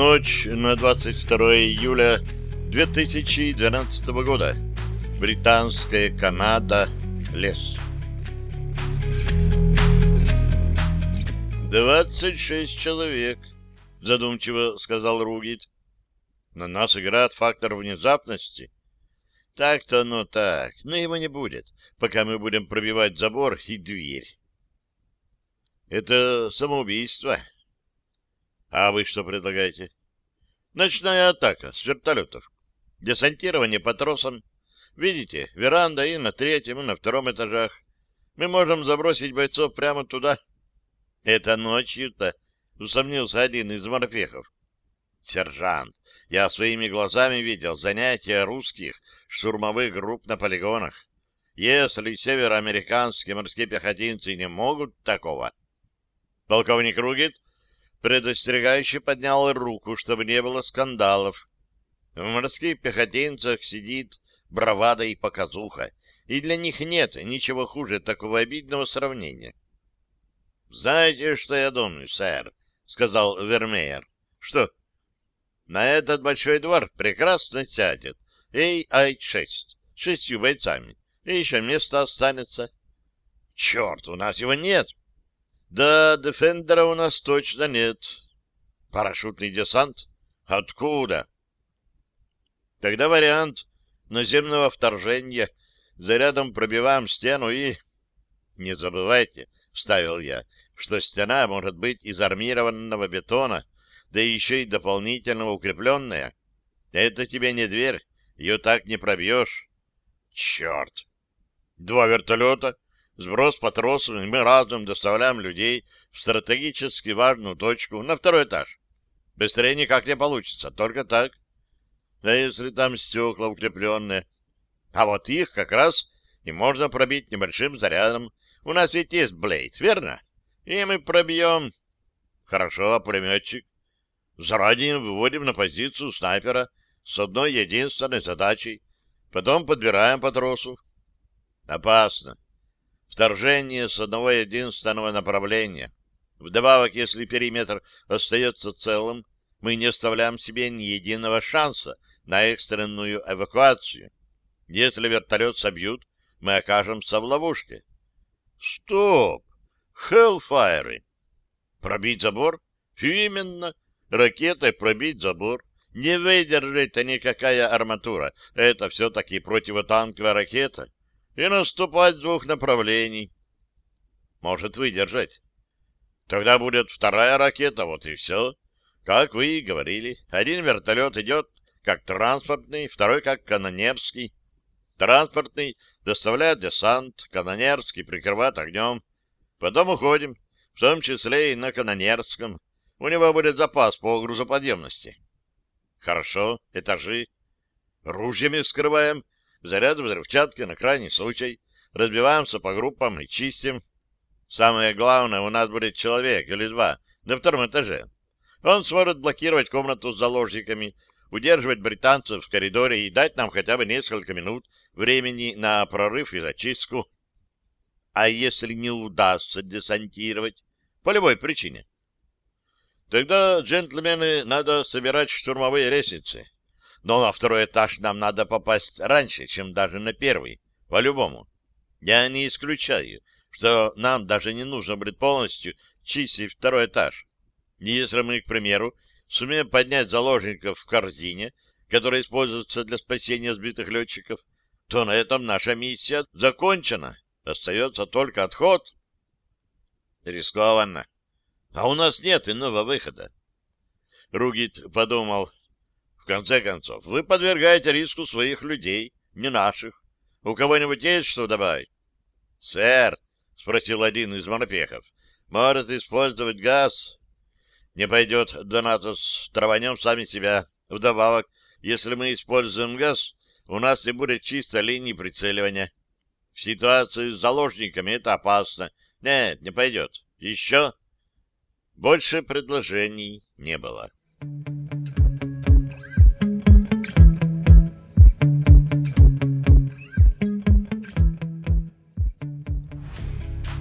Ночь на 22 июля 2012 года. Британская Канада. Лес. 26 человек, задумчиво сказал Ругит. На нас играет фактор внезапности. Так-то оно так, но его не будет, пока мы будем пробивать забор и дверь. Это самоубийство. А вы что предлагаете? Ночная атака с вертолетов. Десантирование по тросам. Видите, веранда и на третьем, и на втором этажах. Мы можем забросить бойцов прямо туда. Это ночью-то, усомнился один из морпехов. Сержант, я своими глазами видел занятия русских штурмовых групп на полигонах. Если североамериканские морские пехотинцы не могут такого, Полковник Ругит предостерегающе поднял руку, чтобы не было скандалов. В морских пехотинцах сидит бравада и показуха, и для них нет ничего хуже такого обидного сравнения. — Знаете, что я думаю, сэр? — сказал Вермеер. — Что? — На этот большой двор прекрасно сядет Эй-Ай-6 с шестью бойцами, и еще место останется. — Черт, у нас его нет! — да, Дефендера у нас точно нет. Парашютный десант? Откуда? Тогда вариант наземного вторжения. Зарядом пробиваем стену и... Не забывайте, вставил я, что стена может быть из армированного бетона, да еще и дополнительно укрепленная. Это тебе не дверь, ее так не пробьешь. Черт! Два вертолета Сброс по тросу, и мы разом доставляем людей в стратегически важную точку на второй этаж. Быстрее никак не получится, только так. А если там стекла укрепленные? А вот их как раз и можно пробить небольшим зарядом. У нас ведь есть Блейд, верно? И мы пробьем. Хорошо, а пулеметчик? Заранее выводим на позицию снайпера с одной единственной задачей. Потом подбираем по тросу. Опасно. Вторжение с одного единственного направления. Вдобавок, если периметр остается целым, мы не оставляем себе ни единого шанса на экстренную эвакуацию. Если вертолет собьют, мы окажемся в ловушке. Стоп! Хеллфайры! Пробить забор? Именно. Ракетой пробить забор. Не выдержит никакая арматура. Это все-таки противотанковая ракета и наступать с двух направлений. Может выдержать. Тогда будет вторая ракета, вот и все. Как вы и говорили, один вертолет идет как транспортный, второй как канонерский. Транспортный доставляет десант, канонерский прикрывает огнем. Потом уходим, в том числе и на канонерском. У него будет запас по грузоподъемности. Хорошо, этажи. Ружьями скрываем, заряд взрывчатки на крайний случай, разбиваемся по группам и чистим. Самое главное, у нас будет человек или два на втором этаже. Он сможет блокировать комнату с заложниками, удерживать британцев в коридоре и дать нам хотя бы несколько минут времени на прорыв и зачистку. А если не удастся десантировать? По любой причине. Тогда, джентльмены, надо собирать штурмовые лестницы. Но на второй этаж нам надо попасть раньше, чем даже на первый. По-любому. Я не исключаю, что нам даже не нужно будет полностью чистить второй этаж. Если мы, к примеру, сумеем поднять заложников в корзине, которая используется для спасения сбитых летчиков, то на этом наша миссия закончена. Остается только отход. Рискованно. А у нас нет иного выхода. Ругит подумал, конце концов, вы подвергаете риску своих людей, не наших. У кого-нибудь есть что добавить? — Сэр, — спросил один из морпехов, — может использовать газ? — Не пойдет, Донатос, траванем сами себя. Вдобавок, если мы используем газ, у нас не будет чистой линии прицеливания. В ситуации с заложниками это опасно. Нет, не пойдет. Еще? Больше предложений не было. Thank you.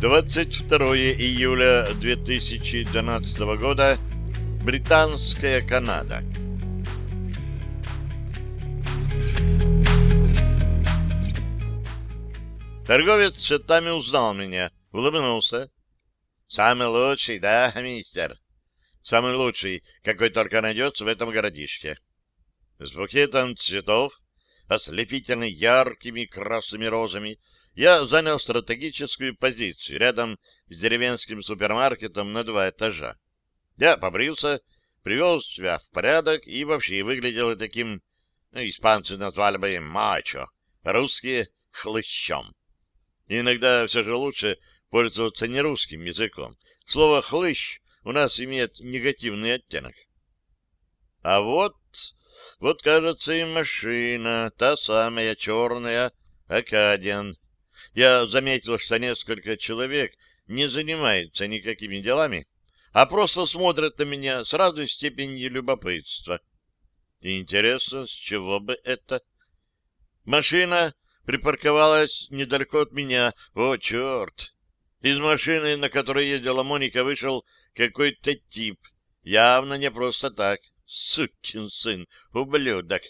22 июля 2012 года. Британская Канада. Торговец цветами узнал меня, улыбнулся. «Самый лучший, да, мистер?» «Самый лучший, какой только найдется в этом городишке». С букетом цветов, ослепительно яркими красными розами, я занял стратегическую позицию рядом с деревенским супермаркетом на два этажа. Я побрился, привел себя в порядок и вообще выглядел таким, ну, испанцы назвали бы мачо, русские — хлыщом. Иногда все же лучше пользоваться не русским языком. Слово «хлыщ» у нас имеет негативный оттенок. А вот, вот, кажется, и машина, та самая черная, Акадиан. Я заметил, что несколько человек не занимаются никакими делами, а просто смотрят на меня с разной степенью любопытства. Интересно, с чего бы это? Машина припарковалась недалеко от меня. О, черт! Из машины, на которой ездила Моника, вышел какой-то тип. Явно не просто так. Сукин сын, ублюдок.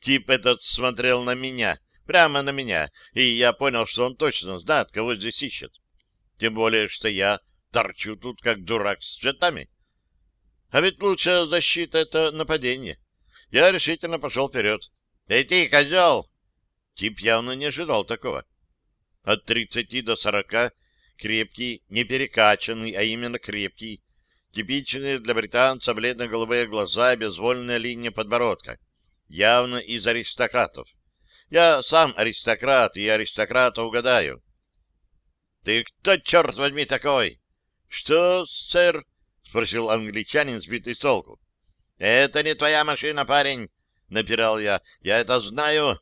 Тип этот смотрел на меня, прямо на меня, и я понял, что он точно знает, кого здесь ищет. Тем более, что я торчу тут, как дурак с цветами. А ведь лучшая защита — это нападение. Я решительно пошел вперед. — Эй ты, козел! Тип явно не ожидал такого. От тридцати до сорока крепкий, не перекачанный, а именно крепкий, типичные для британца бледно-голубые глаза и безвольная линия подбородка, явно из аристократов. Я сам аристократ, и аристократа угадаю. — Ты кто, черт возьми, такой? — Что, сэр? — спросил англичанин, сбитый с толку. — Это не твоя машина, парень, — напирал я. — Я это знаю.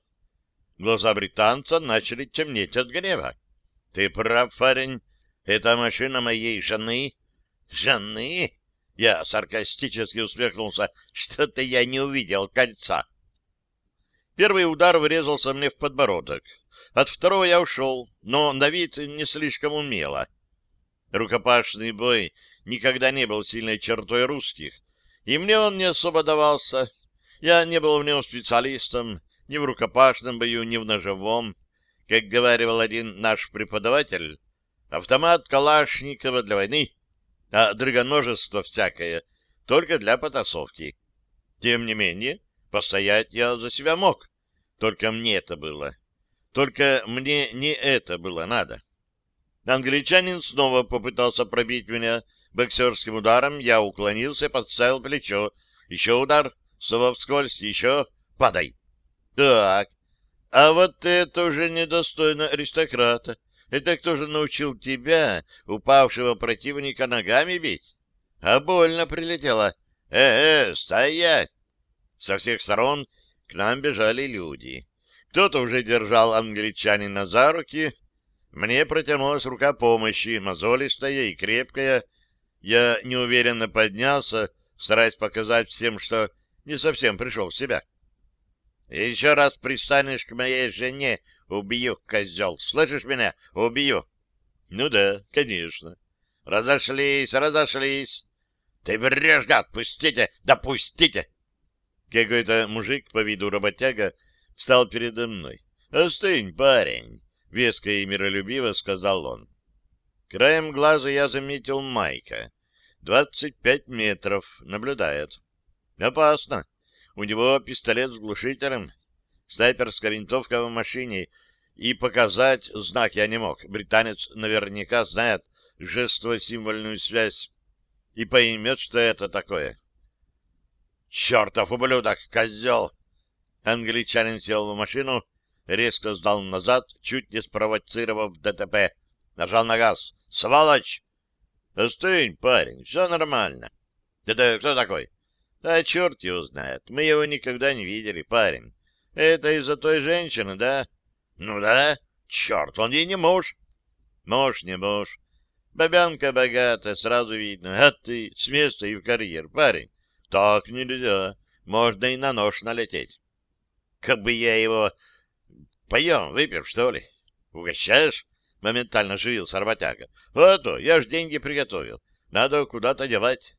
Глаза британца начали темнеть от гнева. — Ты прав, парень. Это машина моей жены. — Жены? Я саркастически усмехнулся. Что-то я не увидел кольца. Первый удар врезался мне в подбородок. От второго я ушел, но на вид не слишком умело. Рукопашный бой никогда не был сильной чертой русских, и мне он не особо давался. Я не был в нем специалистом, ни в рукопашном бою, ни в ножевом. Как говаривал один наш преподаватель, автомат Калашникова для войны, а драгоножество всякое только для потасовки. Тем не менее, постоять я за себя мог. Только мне это было. Только мне не это было надо. Англичанин снова попытался пробить меня боксерским ударом. Я уклонился, подставил плечо. Еще удар, снова вскользь, еще... Падай! Так, а вот это уже недостойно аристократа. Это кто же научил тебя, упавшего противника, ногами бить? А больно прилетело. Э-э, стоять! Со всех сторон к нам бежали люди. Кто-то уже держал англичанина за руки. Мне протянулась рука помощи, мозолистая и крепкая. Я неуверенно поднялся, стараясь показать всем, что не совсем пришел в себя. Еще раз пристанешь к моей жене, убью, козел. Слышишь меня? Убью. Ну да, конечно. Разошлись, разошлись. Ты врешь, гад, пустите, да пустите. Какой-то мужик по виду работяга встал передо мной. Остынь, парень, веско и миролюбиво сказал он. Краем глаза я заметил Майка. Двадцать пять метров, наблюдает. Опасно. У него пистолет с глушителем, снайперская винтовка в машине, и показать знак я не мог. Британец наверняка знает жестово-символьную связь и поймет, что это такое. «Чертов ублюдок, козел!» Англичанин сел в машину, резко сдал назад, чуть не спровоцировав ДТП. Нажал на газ. «Сволочь!» «Остынь, парень, все нормально». «Это кто такой?» А черт его знает. Мы его никогда не видели, парень. Это из-за той женщины, да? Ну да. Черт, он ей не муж. Муж, не муж. Бабянка богатая, сразу видно. А ты с места и в карьер, парень. Так нельзя. Можно и на нож налететь. Как бы я его... Поем, выпьем, что ли? Угощаешь? Моментально живился работяга. То, я ж деньги приготовил. Надо куда-то девать.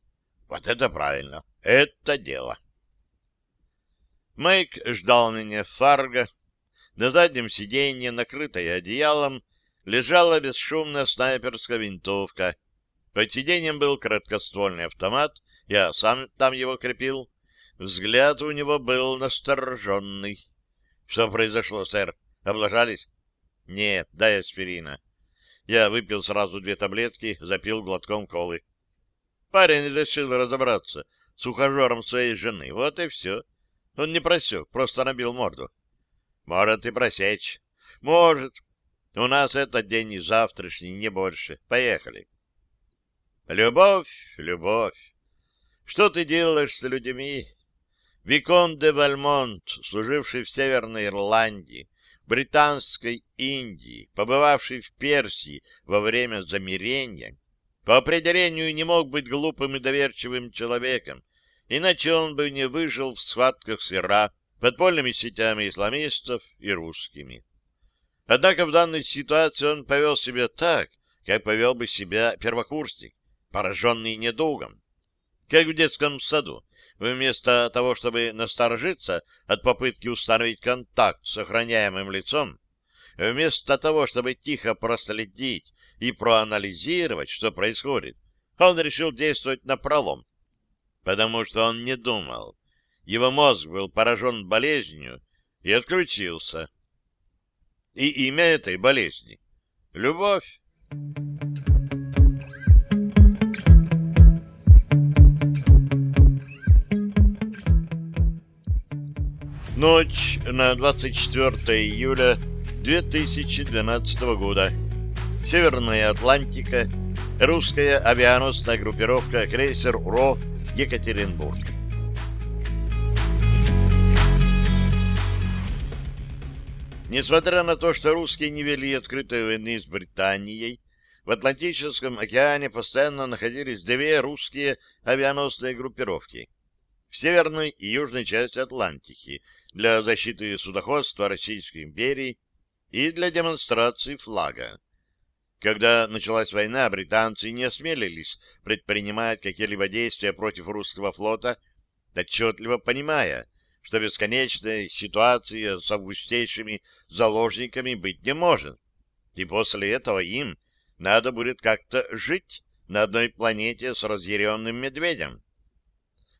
Вот это правильно. Это дело. Майк ждал меня в Фарго. На заднем сиденье, накрытое одеялом, лежала бесшумная снайперская винтовка. Под сиденьем был краткоствольный автомат, я сам там его крепил. Взгляд у него был настороженный. — Что произошло, сэр? Облажались? — Нет, дай аспирина. Я выпил сразу две таблетки, запил глотком колы. Парень решил разобраться с ухажером своей жены. Вот и все. Он не просек, просто набил морду. Может и просечь. Может. У нас этот день и завтрашний, не больше. Поехали. Любовь, любовь. Что ты делаешь с людьми? Викон де Вальмонт, служивший в Северной Ирландии, Британской Индии, побывавший в Персии во время замирения, по определению не мог быть глупым и доверчивым человеком, иначе он бы не выжил в схватках с Ира, подпольными сетями исламистов и русскими. Однако в данной ситуации он повел себя так, как повел бы себя первокурсник, пораженный недугом. Как в детском саду, вместо того, чтобы насторожиться от попытки установить контакт с охраняемым лицом, вместо того, чтобы тихо проследить и проанализировать, что происходит, он решил действовать напролом, потому что он не думал, его мозг был поражен болезнью и отключился. И имя этой болезни — любовь. Ночь на 24 июля 2012 года. Северная Атлантика. Русская авианосная группировка крейсер УРО Екатеринбург. Несмотря на то, что русские не вели открытой войны с Британией, в Атлантическом океане постоянно находились две русские авианосные группировки в северной и южной части Атлантики для защиты судоходства Российской империи и для демонстрации флага. Когда началась война, британцы не осмелились предпринимать какие-либо действия против русского флота, отчетливо понимая, что бесконечной ситуации с августейшими заложниками быть не может. И после этого им надо будет как-то жить на одной планете с разъяренным медведем.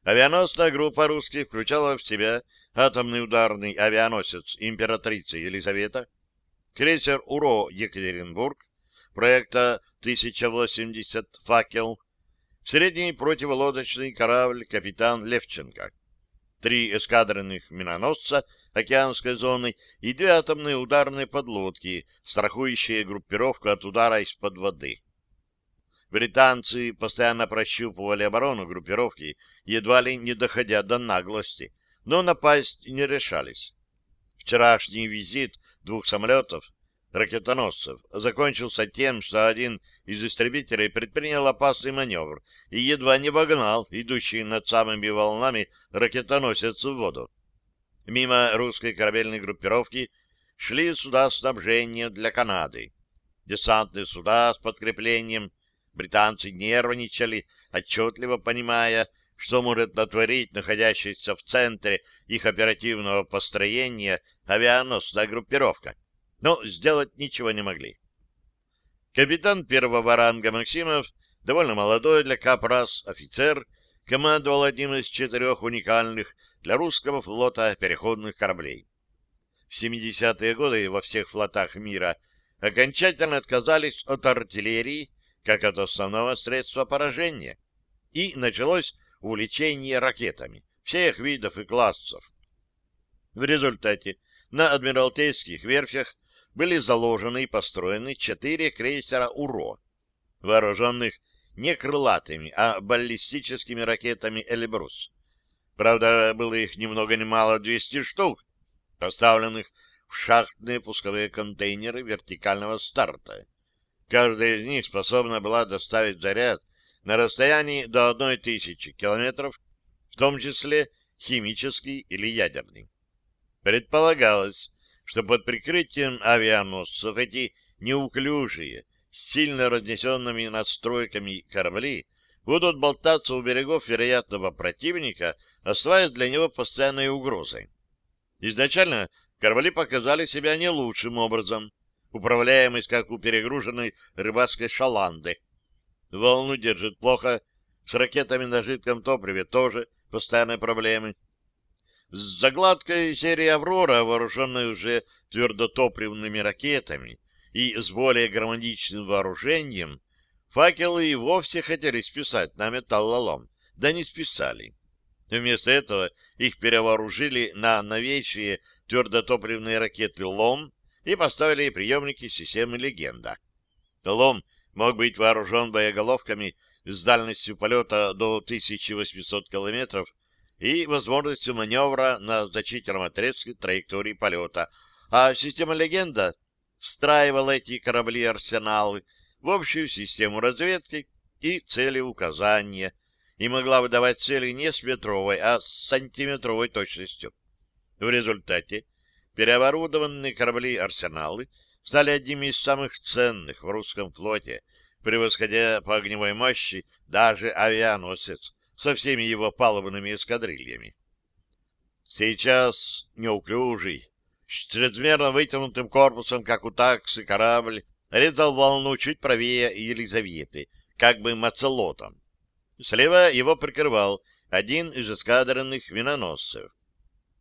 Авианосная группа русских включала в себя атомный ударный авианосец императрицы Елизавета, крейсер УРО Екатеринбург, проекта 1080 «Факел», средний противолодочный корабль «Капитан Левченко», три эскадренных миноносца океанской зоны и две атомные ударные подлодки, страхующие группировку от удара из-под воды. Британцы постоянно прощупывали оборону группировки, едва ли не доходя до наглости, но напасть не решались. Вчерашний визит двух самолетов ракетоносцев закончился тем, что один из истребителей предпринял опасный маневр и едва не вогнал идущий над самыми волнами ракетоносец в воду. Мимо русской корабельной группировки шли суда снабжения для Канады. Десантные суда с подкреплением. Британцы нервничали, отчетливо понимая, что может натворить находящаяся в центре их оперативного построения авианосная группировка но сделать ничего не могли. Капитан первого ранга Максимов, довольно молодой для Капрас офицер, командовал одним из четырех уникальных для русского флота переходных кораблей. В 70-е годы во всех флотах мира окончательно отказались от артиллерии как от основного средства поражения, и началось увлечение ракетами всех видов и классов. В результате на Адмиралтейских верфях были заложены и построены четыре крейсера «Уро», вооруженных не крылатыми, а баллистическими ракетами «Эльбрус». Правда, было их ни много ни мало 200 штук, поставленных в шахтные пусковые контейнеры вертикального старта. Каждая из них способна была доставить заряд на расстоянии до одной тысячи километров, в том числе химический или ядерный. Предполагалось, что под прикрытием авианосцев эти неуклюжие, сильно разнесенными надстройками корабли будут болтаться у берегов вероятного противника, оставаясь для него постоянной угрозой. Изначально корабли показали себя не лучшим образом, управляемость как у перегруженной рыбацкой шаланды. Волну держит плохо, с ракетами на жидком топливе тоже постоянные проблемы. С загладкой серии «Аврора», вооруженной уже твердотопливными ракетами и с более гармоничным вооружением, факелы и вовсе хотели списать на металлолом, да не списали. Вместо этого их перевооружили на новейшие твердотопливные ракеты «Лом» и поставили приемники системы «Легенда». «Лом» мог быть вооружен боеголовками с дальностью полета до 1800 километров и возможностью маневра на значительном отрезке траектории полета, а система «Легенда» встраивала эти корабли-арсеналы в общую систему разведки и цели указания и могла выдавать цели не с метровой, а с сантиметровой точностью. В результате переоборудованные корабли-арсеналы стали одними из самых ценных в русском флоте, превосходя по огневой мощи даже авианосец со всеми его палубными эскадрильями. Сейчас неуклюжий, с чрезмерно вытянутым корпусом, как у таксы, корабль резал волну чуть правее Елизаветы, как бы мацелотом. Слева его прикрывал один из эскадренных миноносцев.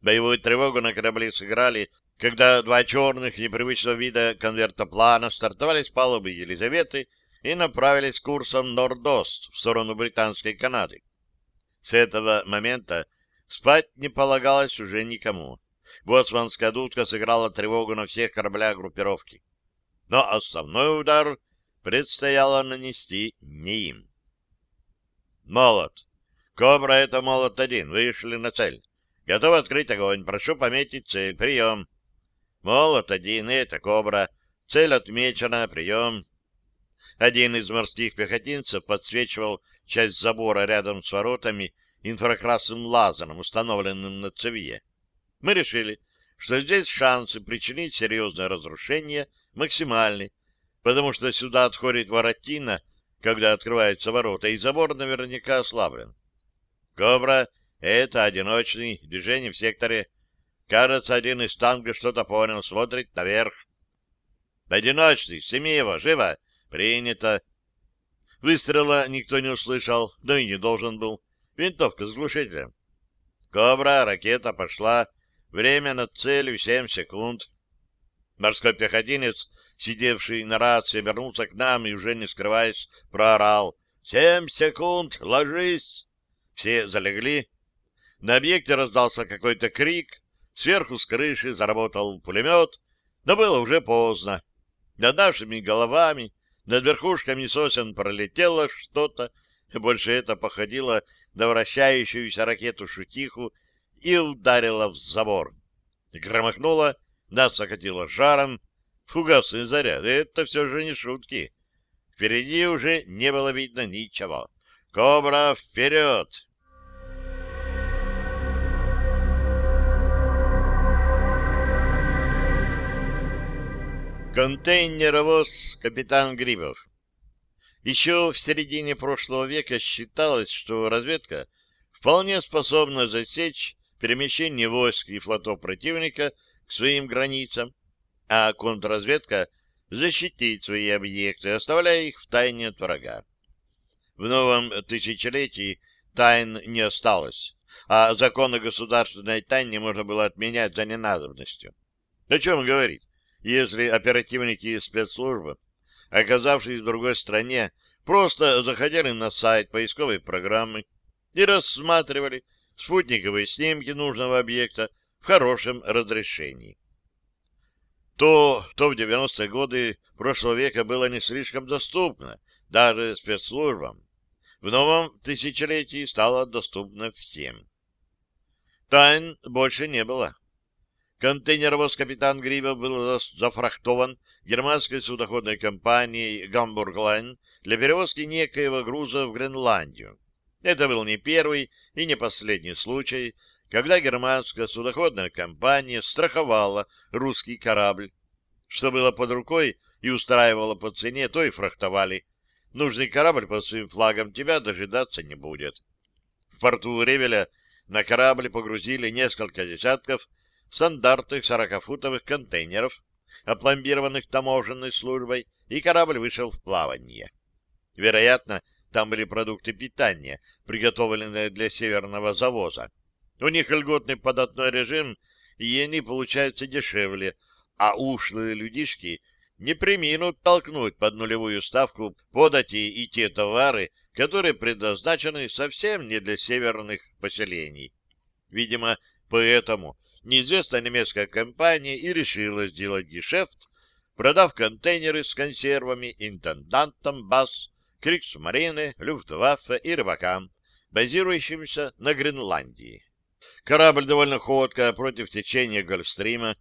Боевую тревогу на корабле сыграли, когда два черных непривычного вида конвертоплана стартовали с палубы Елизаветы и направились курсом Нордост в сторону Британской Канады. С этого момента спать не полагалось уже никому. Боцманская дудка сыграла тревогу на всех кораблях группировки. Но основной удар предстояло нанести не им. Молот. Кобра — это молот один. Вышли на цель. Готов открыть огонь. Прошу пометить цель. Прием. Молот один — это кобра. Цель отмечена. Прием. Один из морских пехотинцев подсвечивал часть забора рядом с воротами инфракрасным лазером, установленным на цевье. Мы решили, что здесь шансы причинить серьезное разрушение максимальны, потому что сюда отходит воротина, когда открываются ворота, и забор наверняка ослаблен. «Кобра» — это одиночный, движение в секторе. Кажется, один из танков что-то понял, смотрит наверх. «Одиночный, сними его, живо!» Принято. Выстрела никто не услышал, да и не должен был. Винтовка с глушителем. Кобра, ракета пошла. Время над целью семь секунд. Морской пехотинец, сидевший на рации, обернулся к нам и, уже не скрываясь, проорал. «Семь секунд! Ложись!» Все залегли. На объекте раздался какой-то крик. Сверху с крыши заработал пулемет, но было уже поздно. Над нашими головами над верхушками сосен пролетело что-то, больше это походило на вращающуюся ракету-шутиху и ударило в забор. Громохнуло, нас окатило жаром. Фугасный заряд — это все же не шутки. Впереди уже не было видно ничего. «Кобра, вперед!» Контейнеровоз капитан Грибов. Еще в середине прошлого века считалось, что разведка вполне способна засечь перемещение войск и флотов противника к своим границам, а контрразведка защитить свои объекты, оставляя их в тайне от врага. В новом тысячелетии тайн не осталось, а законы государственной тайны можно было отменять за ненадобностью. О чем говорить? Если оперативники спецслужбы, оказавшись в другой стране, просто заходили на сайт поисковой программы и рассматривали спутниковые снимки нужного объекта в хорошем разрешении. То, то в 90-е годы прошлого века было не слишком доступно даже спецслужбам. В новом тысячелетии стало доступно всем. Тайн больше не было. Контейнеровоз «Капитан Грибов» был зафрахтован германской судоходной компанией «Гамбурглайн» для перевозки некоего груза в Гренландию. Это был не первый и не последний случай, когда германская судоходная компания страховала русский корабль. Что было под рукой и устраивало по цене, то и фрахтовали. нужный корабль под своим флагом тебя дожидаться не будет. В порту Ревеля на корабль погрузили несколько десятков стандартных сорокафутовых контейнеров, опломбированных таможенной службой, и корабль вышел в плавание. Вероятно, там были продукты питания, приготовленные для северного завоза. У них льготный податной режим, и они получаются дешевле, а ушлые людишки не приминут толкнуть под нулевую ставку подати и те товары, которые предназначены совсем не для северных поселений. Видимо, поэтому неизвестная немецкая компания и решила сделать гешефт, продав контейнеры с консервами интендантам БАС, Криксмарине, Люфтваффе и рыбакам, базирующимся на Гренландии. Корабль довольно ходко против течения Гольфстрима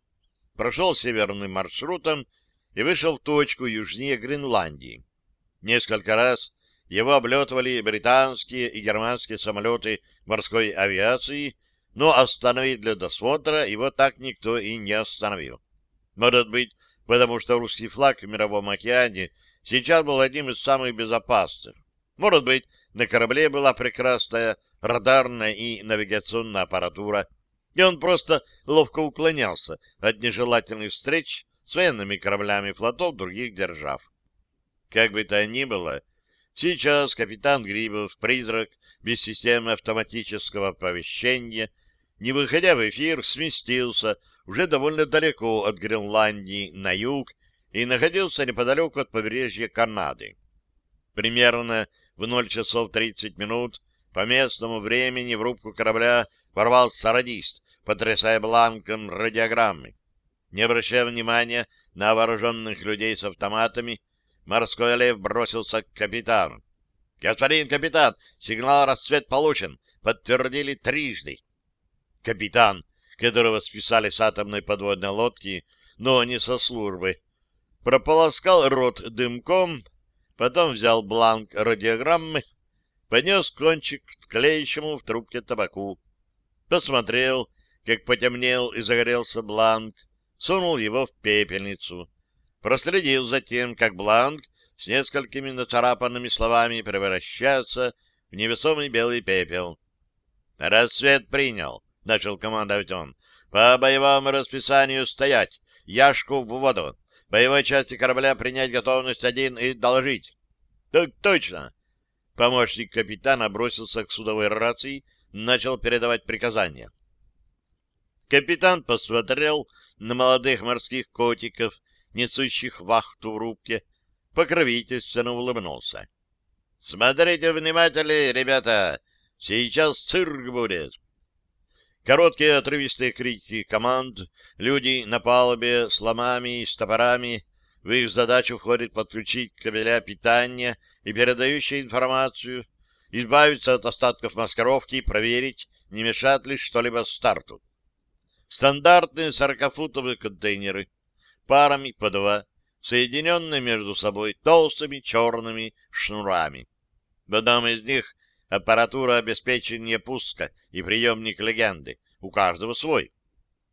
прошел северным маршрутом и вышел в точку южнее Гренландии. Несколько раз его облетывали британские и германские самолеты морской авиации, но остановить для досмотра его так никто и не остановил. Может быть, потому что русский флаг в Мировом океане сейчас был одним из самых безопасных. Может быть, на корабле была прекрасная радарная и навигационная аппаратура, и он просто ловко уклонялся от нежелательных встреч с военными кораблями флотов других держав. Как бы то ни было, сейчас капитан Грибов, призрак без системы автоматического оповещения, не выходя в эфир, сместился уже довольно далеко от Гренландии на юг и находился неподалеку от побережья Канады. Примерно в 0 часов 30 минут по местному времени в рубку корабля ворвался радист, потрясая бланком радиограммы. Не обращая внимания на вооруженных людей с автоматами, морской лев бросился к капитану. «Господин капитан, сигнал расцвет получен. Подтвердили трижды». Капитан, которого списали с атомной подводной лодки, но не со службы, прополоскал рот дымком, потом взял бланк радиограммы, поднес кончик к клеящему в трубке табаку, посмотрел, как потемнел и загорелся бланк, сунул его в пепельницу, проследил за тем, как бланк с несколькими нацарапанными словами превращается в невесомый белый пепел. «Рассвет принял», — начал командовать он. «По боевому расписанию стоять, яшку в воду, Боевой части корабля принять готовность один и доложить. Так точно. Помощник капитана бросился к судовой рации, начал передавать приказания. Капитан посмотрел на молодых морских котиков, несущих вахту в рубке, покровительственно улыбнулся. — Смотрите внимательнее, ребята, сейчас цирк будет. Короткие отрывистые крики команд, люди на палубе с ломами и с топорами. В их задачу входит подключить кабеля питания и передающие информацию, избавиться от остатков маскировки и проверить, не мешает ли что-либо старту. Стандартные сорокафутовые контейнеры, парами по два, соединенные между собой толстыми черными шнурами. В одном из них аппаратура обеспечения пуска и приемник легенды. У каждого свой.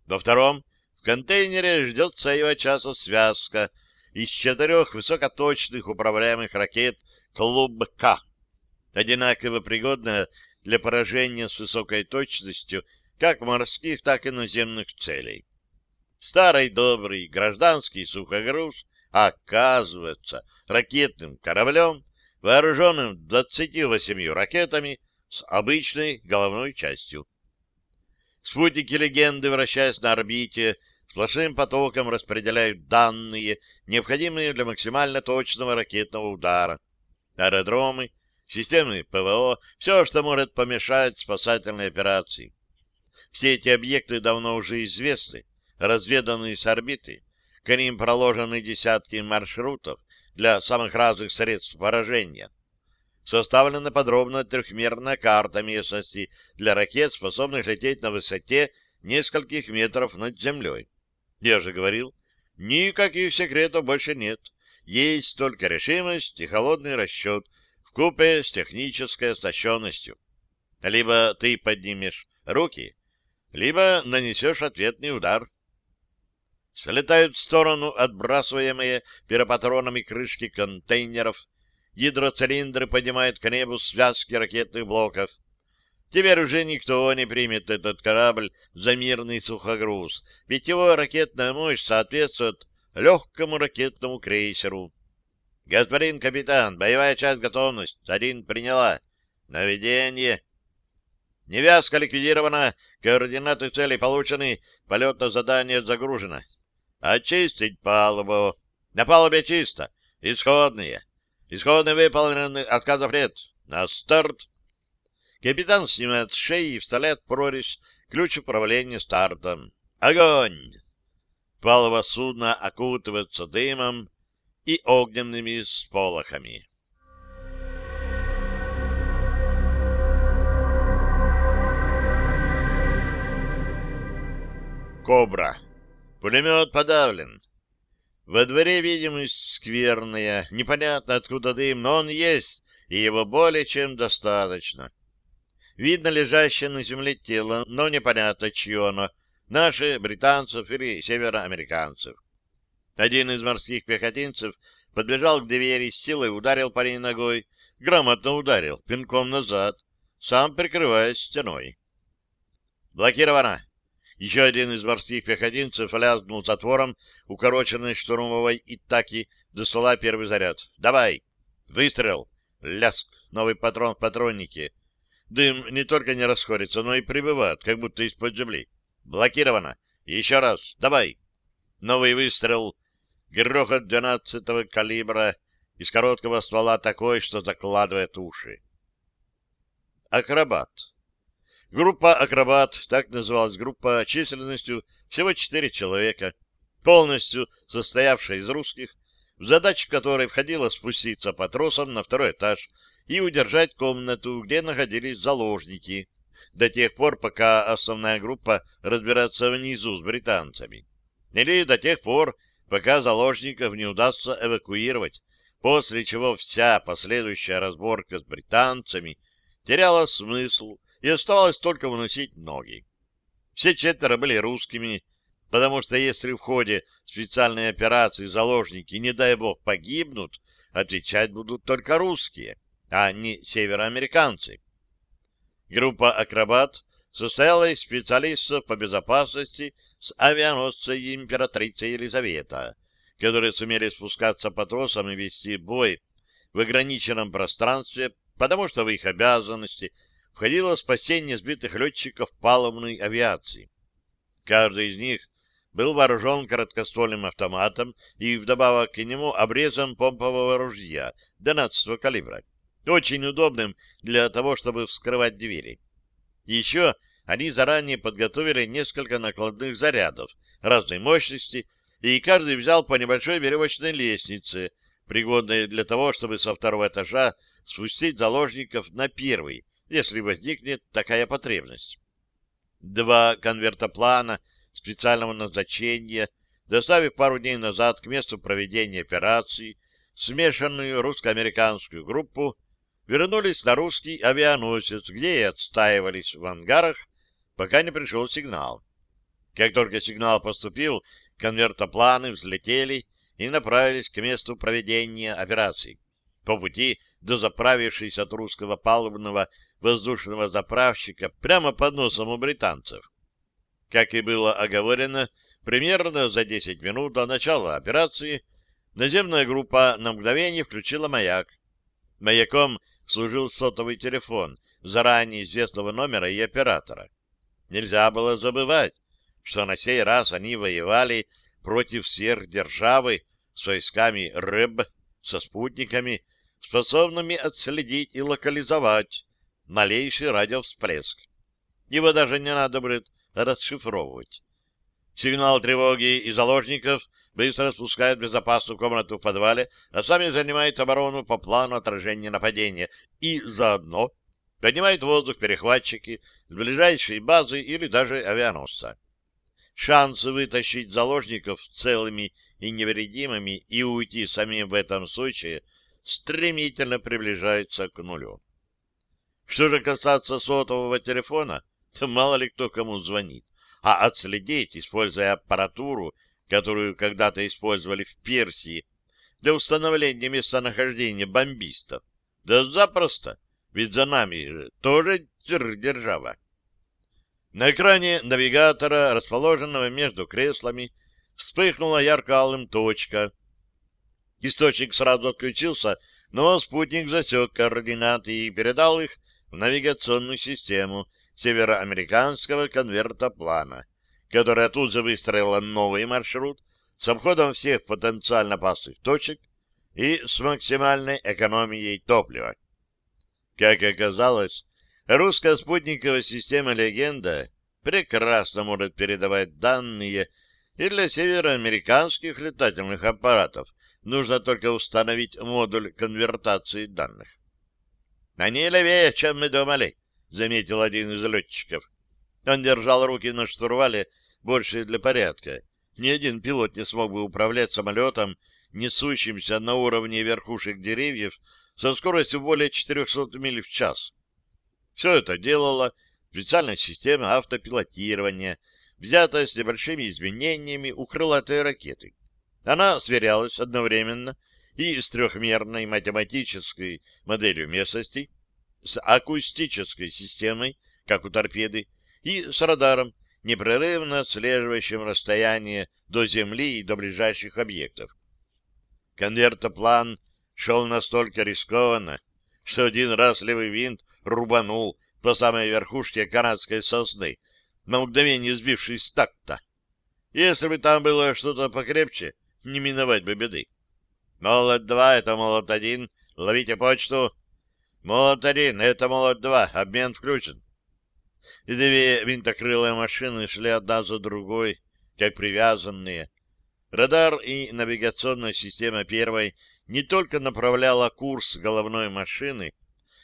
Во втором в контейнере ждет своего часа связка из четырех высокоточных управляемых ракет «Клуб-К», одинаково пригодная для поражения с высокой точностью как морских, так и наземных целей. Старый добрый гражданский сухогруз оказывается ракетным кораблем вооруженным 28 ракетами с обычной головной частью. Спутники легенды, вращаясь на орбите, сплошным потоком распределяют данные, необходимые для максимально точного ракетного удара. Аэродромы, системы ПВО, все, что может помешать спасательной операции. Все эти объекты давно уже известны, разведаны с орбиты, к ним проложены десятки маршрутов, для самых разных средств поражения. Составлена подробно трехмерная карта местности для ракет, способных лететь на высоте нескольких метров над землей. Я же говорил, никаких секретов больше нет. Есть только решимость и холодный расчет в купе с технической оснащенностью. Либо ты поднимешь руки, либо нанесешь ответный удар слетают в сторону отбрасываемые пиропатронами крышки контейнеров, гидроцилиндры поднимают к небу связки ракетных блоков. Теперь уже никто не примет этот корабль за мирный сухогруз, ведь его ракетная мощь соответствует легкому ракетному крейсеру. Господин капитан, боевая часть готовность. Один приняла. Наведение. Невязка ликвидирована, координаты целей получены, полетное задание загружено. Очистить палубу. На палубе чисто. Исходные. Исходные выполнены, отказов нет. На старт. Капитан снимает с шеи и вставляет прорезь ключ управления стартом. Огонь! Палуба судна окутывается дымом и огненными сполохами. Кобра. Пулемет подавлен. Во дворе видимость скверная, непонятно откуда дым, но он есть, и его более чем достаточно. Видно лежащее на земле тело, но непонятно, чье оно, наши, британцев или североамериканцев. Один из морских пехотинцев подбежал к двери, с силой ударил по ней ногой, грамотно ударил, пинком назад, сам прикрываясь стеной. «Блокировано!» Еще один из морских пехотинцев лязгнул затвором укороченной штурмовой Итаки, досыла первый заряд. «Давай!» «Выстрел!» Ляск! Новый патрон в патроннике. Дым не только не расходится, но и прибывает, как будто из-под земли. Блокировано. Еще раз. Давай. Новый выстрел. Грохот двенадцатого калибра из короткого ствола такой, что закладывает уши. Акробат. Группа «Акробат», так называлась группа численностью всего четыре человека, полностью состоявшая из русских, в задачу которой входило спуститься по тросам на второй этаж и удержать комнату, где находились заложники, до тех пор, пока основная группа разбирается внизу с британцами. Или до тех пор, пока заложников не удастся эвакуировать, после чего вся последующая разборка с британцами теряла смысл и оставалось только выносить ноги. Все четверо были русскими, потому что если в ходе специальной операции заложники, не дай бог, погибнут, отвечать будут только русские, а не североамериканцы. Группа «Акробат» состояла из специалистов по безопасности с авианосцей императрицы Елизавета, которые сумели спускаться по тросам и вести бой в ограниченном пространстве, потому что в их обязанности входило спасение сбитых летчиков палубной авиации. Каждый из них был вооружен короткоствольным автоматом и вдобавок к нему обрезом помпового ружья 12 калибра, очень удобным для того, чтобы вскрывать двери. Еще они заранее подготовили несколько накладных зарядов разной мощности, и каждый взял по небольшой веревочной лестнице, пригодной для того, чтобы со второго этажа спустить заложников на первый, если возникнет такая потребность. Два конвертоплана специального назначения, доставив пару дней назад к месту проведения операции смешанную русско-американскую группу, вернулись на русский авианосец, где и отстаивались в ангарах, пока не пришел сигнал. Как только сигнал поступил, конвертопланы взлетели и направились к месту проведения операции. По пути до заправившись от русского палубного воздушного заправщика прямо под носом у британцев. Как и было оговорено, примерно за 10 минут до начала операции наземная группа на мгновение включила маяк. Маяком служил сотовый телефон заранее известного номера и оператора. Нельзя было забывать, что на сей раз они воевали против сверхдержавы с войсками РЭБ, со спутниками, способными отследить и локализовать малейший радиовсплеск. Его даже не надо будет расшифровывать. Сигнал тревоги и заложников быстро спускают в безопасную комнату в подвале, а сами занимают оборону по плану отражения нападения и заодно поднимают в воздух перехватчики с ближайшей базы или даже авианосца. Шансы вытащить заложников целыми и невредимыми и уйти самим в этом случае стремительно приближаются к нулю. Что же касается сотового телефона, то мало ли кто кому звонит. А отследить, используя аппаратуру, которую когда-то использовали в Персии, для установления местонахождения бомбистов? Да запросто, ведь за нами тоже держава. На экране навигатора, расположенного между креслами, вспыхнула ярко-алым точка. Источник сразу отключился, но спутник засек координаты и передал их в навигационную систему североамериканского конвертоплана, которая тут же выстроила новый маршрут с обходом всех потенциально опасных точек и с максимальной экономией топлива. Как оказалось, русская спутниковая система «Легенда» прекрасно может передавать данные и для североамериканских летательных аппаратов, Нужно только установить модуль конвертации данных. — Они левее, чем мы думали, — заметил один из летчиков. Он держал руки на штурвале больше для порядка. Ни один пилот не смог бы управлять самолетом, несущимся на уровне верхушек деревьев со скоростью более 400 миль в час. Все это делала специальная система автопилотирования, взятая с небольшими изменениями у крылатой ракеты. Она сверялась одновременно и с трехмерной математической моделью местности, с акустической системой, как у торпеды, и с радаром, непрерывно отслеживающим расстояние до Земли и до ближайших объектов. Конвертоплан шел настолько рискованно, что один раз левый винт рубанул по самой верхушке канадской сосны, на мгновение сбившись с такта. Если бы там было что-то покрепче, не миновать бы беды. Молот-2 — это молот-1, ловите почту. Молот-1 — это молот-2, обмен включен. И две винтокрылые машины шли одна за другой, как привязанные. Радар и навигационная система первой не только направляла курс головной машины,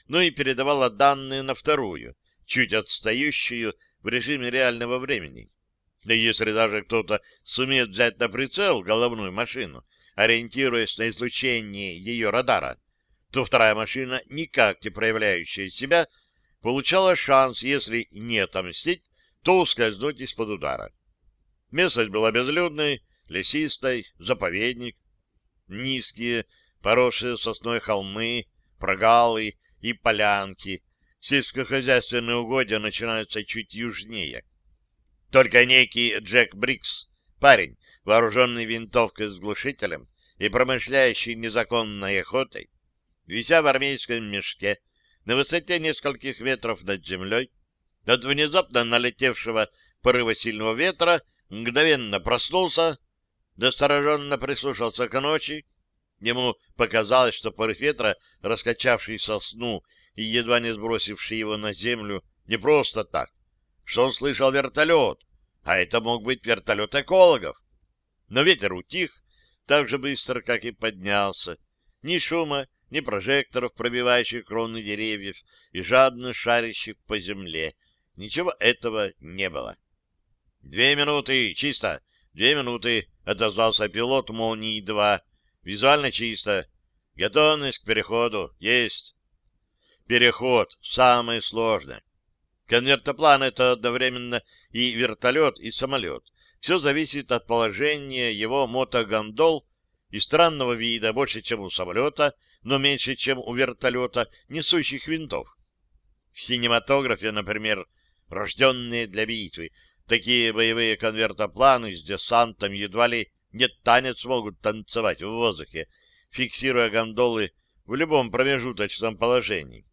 но и передавала данные на вторую, чуть отстающую в режиме реального времени. Да если даже кто-то сумеет взять на прицел головную машину, ориентируясь на излучение ее радара, то вторая машина, никак не проявляющая себя, получала шанс, если не отомстить, то ускользнуть из-под удара. Местность была безлюдной, лесистой, заповедник. Низкие, поросшие сосной холмы, прогалы и полянки. Сельскохозяйственные угодья начинаются чуть южнее. Только некий Джек Брикс, парень, вооруженный винтовкой с глушителем и промышляющий незаконной охотой, вися в армейском мешке на высоте нескольких метров над землей, от внезапно налетевшего порыва сильного ветра мгновенно проснулся, настороженно прислушался к ночи. Ему показалось, что порыв ветра, раскачавший сосну и едва не сбросивший его на землю, не просто так, что он слышал вертолет, а это мог быть вертолет экологов. Но ветер утих так же быстро, как и поднялся. Ни шума, ни прожекторов, пробивающих кроны деревьев и жадно шарящих по земле. Ничего этого не было. «Две минуты, чисто! Две минуты!» — отозвался пилот «Молнии-2». «Визуально чисто. Готовность к переходу. Есть!» Переход — самое сложное. Конвертоплан — это одновременно и вертолет, и самолет. Все зависит от положения его мотогондол и странного вида, больше, чем у самолета, но меньше, чем у вертолета, несущих винтов. В синематографе, например, рожденные для битвы, такие боевые конвертопланы с десантом едва ли не танец могут танцевать в воздухе, фиксируя гондолы в любом промежуточном положении.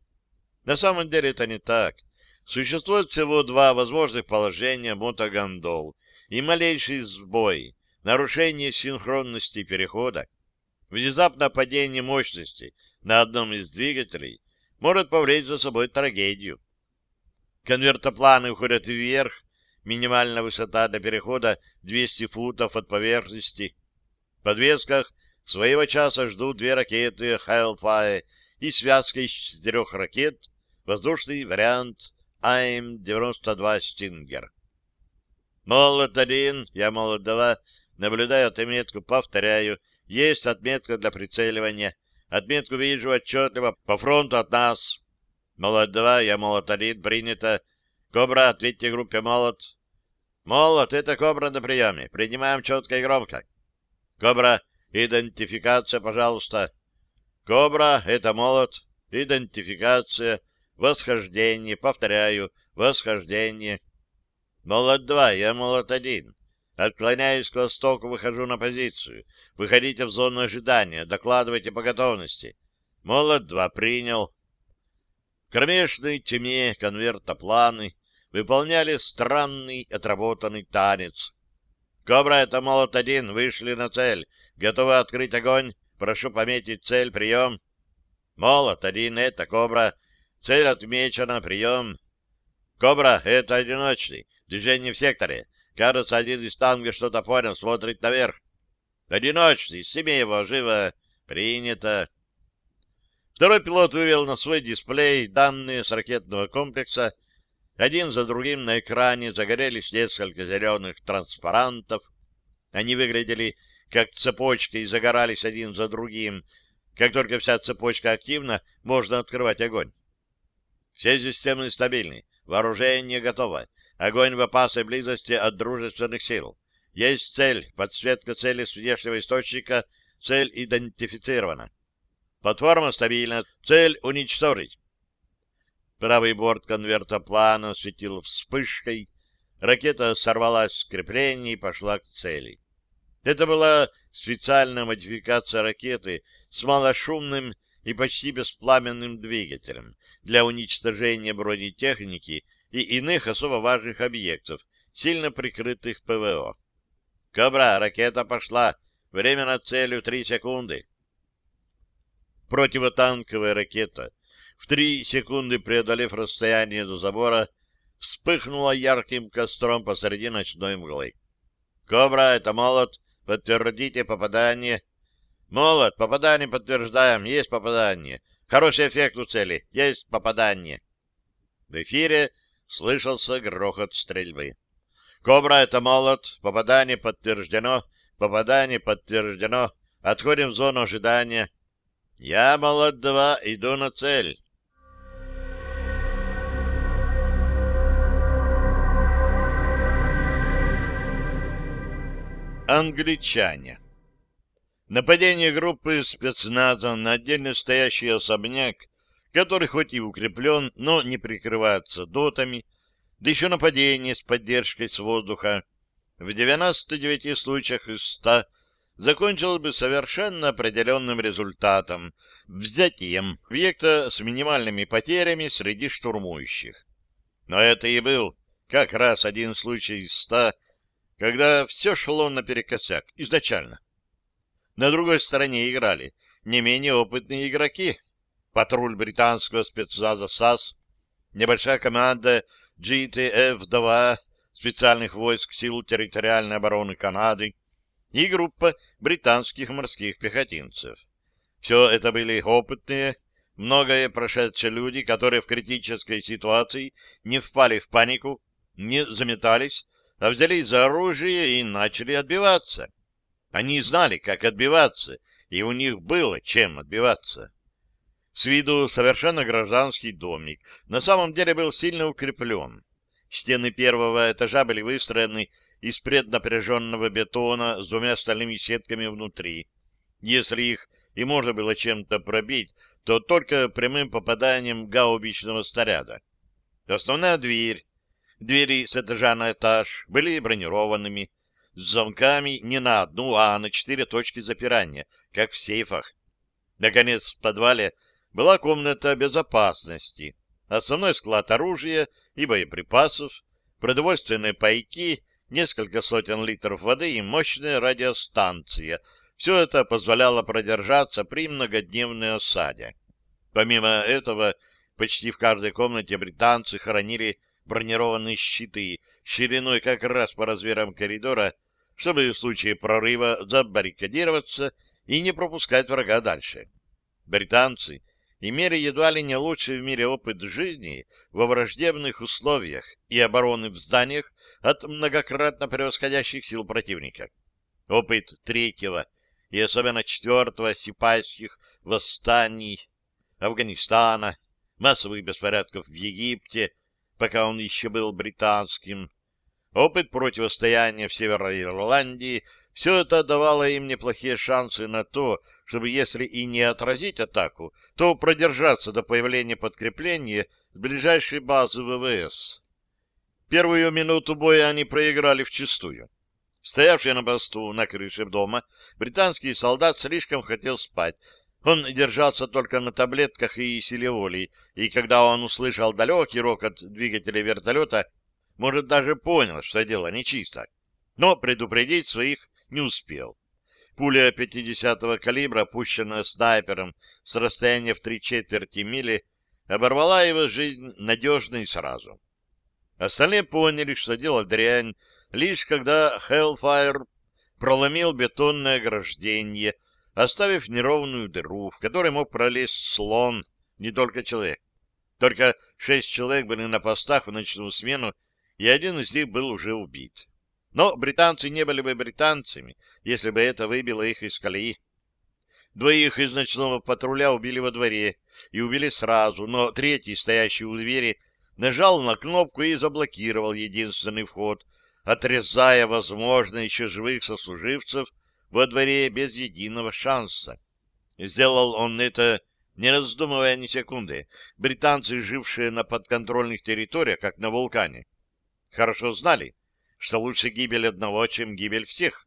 На самом деле это не так. Существует всего два возможных положения мотогондол, и малейший сбой, нарушение синхронности перехода, внезапное падение мощности на одном из двигателей может повлечь за собой трагедию. Конвертопланы уходят вверх, минимальная высота для перехода 200 футов от поверхности. В подвесках своего часа ждут две ракеты Hellfire и связка из четырех ракет, воздушный вариант АМ-92 «Стингер». Молот один, я молот два, наблюдаю отметку, повторяю, есть отметка для прицеливания. Отметку вижу отчетливо по фронту от нас. Молот два, я молот один, принято. Кобра, ответьте группе молот. Молот, это Кобра на приеме. Принимаем четко и громко. Кобра, Идентификация, пожалуйста. Кобра — это молот. Идентификация. Восхождение. Повторяю. Восхождение. Молот-2, я молот-1. Отклоняюсь к востоку, выхожу на позицию. Выходите в зону ожидания. Докладывайте по готовности. Молот-2 принял. В кромешной тьме конвертопланы выполняли странный отработанный танец. «Кобра, это молот-1, вышли на цель. Готовы открыть огонь? Прошу пометить цель, прием». «Молот-1, это Кобра. Цель отмечена, прием». «Кобра, это одиночный. Движение в секторе. Кажется, один из танго что-то понял, смотрит наверх. Одиночный, сними его, живо. Принято». Второй пилот вывел на свой дисплей данные с ракетного комплекса. Один за другим на экране загорелись несколько зеленых транспарантов. Они выглядели как цепочка и загорались один за другим. Как только вся цепочка активна, можно открывать огонь. Все системы стабильны. Вооружение готово. Огонь в опасной близости от дружественных сил. Есть цель. Подсветка цели с внешнего источника. Цель идентифицирована. Платформа стабильна. Цель — уничтожить. Правый борт конвертоплана светил вспышкой. Ракета сорвалась с крепления и пошла к цели. Это была специальная модификация ракеты с малошумным и почти беспламенным двигателем для уничтожения бронетехники и иных особо важных объектов, сильно прикрытых ПВО. «Кобра, ракета пошла. Время на целью три секунды» противотанковая ракета, в три секунды преодолев расстояние до забора, вспыхнула ярким костром посреди ночной мглы. «Кобра, это молот. Подтвердите попадание». «Молот, попадание подтверждаем. Есть попадание. Хороший эффект у цели. Есть попадание». В эфире слышался грохот стрельбы. «Кобра, это молот. Попадание подтверждено. Попадание подтверждено. Отходим в зону ожидания. Я, молод-два, иду на цель. Англичане. Нападение группы спецназа на отдельно стоящий особняк, который хоть и укреплен, но не прикрывается дотами, да еще нападение с поддержкой с воздуха, в 99 случаях из 100 закончилось бы совершенно определенным результатом — взятием объекта с минимальными потерями среди штурмующих. Но это и был как раз один случай из ста, когда все шло наперекосяк изначально. На другой стороне играли не менее опытные игроки. Патруль британского спецназа САС, небольшая команда GTF-2 специальных войск сил территориальной обороны Канады, и группа британских морских пехотинцев. Все это были опытные, многое прошедшие люди, которые в критической ситуации не впали в панику, не заметались, а взялись за оружие и начали отбиваться. Они знали, как отбиваться, и у них было чем отбиваться. С виду совершенно гражданский домик на самом деле был сильно укреплен. Стены первого этажа были выстроены из преднапряженного бетона с двумя стальными сетками внутри. Если их и можно было чем-то пробить, то только прямым попаданием гаубичного снаряда. Основная дверь, двери с этажа на этаж, были бронированными, с замками не на одну, а на четыре точки запирания, как в сейфах. Наконец, в подвале была комната безопасности, основной склад оружия и боеприпасов, продовольственные пайки несколько сотен литров воды и мощная радиостанция. Все это позволяло продержаться при многодневной осаде. Помимо этого, почти в каждой комнате британцы хранили бронированные щиты шириной как раз по размерам коридора, чтобы в случае прорыва забаррикадироваться и не пропускать врага дальше. Британцы имели едва ли не лучший в мире опыт жизни во враждебных условиях и обороны в зданиях от многократно превосходящих сил противника. Опыт третьего и особенно четвертого сипайских восстаний Афганистана, массовых беспорядков в Египте, пока он еще был британским, опыт противостояния в Северной Ирландии Все это давало им неплохие шансы на то, чтобы, если и не отразить атаку, то продержаться до появления подкрепления с ближайшей базы ВВС. Первую минуту боя они проиграли вчистую. Стоявший на посту на крыше дома, британский солдат слишком хотел спать. Он держался только на таблетках и силе и когда он услышал далекий рокот двигателя вертолета, может, даже понял, что дело нечисто. Но предупредить своих не успел. Пуля 50-го калибра, пущенная снайпером с расстояния в три четверти мили, оборвала его жизнь надежно и сразу. Остальные поняли, что дело дрянь, лишь когда Hellfire проломил бетонное ограждение, оставив неровную дыру, в которой мог пролезть слон, не только человек. Только шесть человек были на постах в ночную смену, и один из них был уже убит. Но британцы не были бы британцами, если бы это выбило их из колеи. Двоих из ночного патруля убили во дворе, и убили сразу, но третий, стоящий у двери, нажал на кнопку и заблокировал единственный вход, отрезая, возможно, еще живых сослуживцев во дворе без единого шанса. Сделал он это, не раздумывая ни секунды. Британцы, жившие на подконтрольных территориях, как на вулкане, хорошо знали, что лучше гибель одного, чем гибель всех.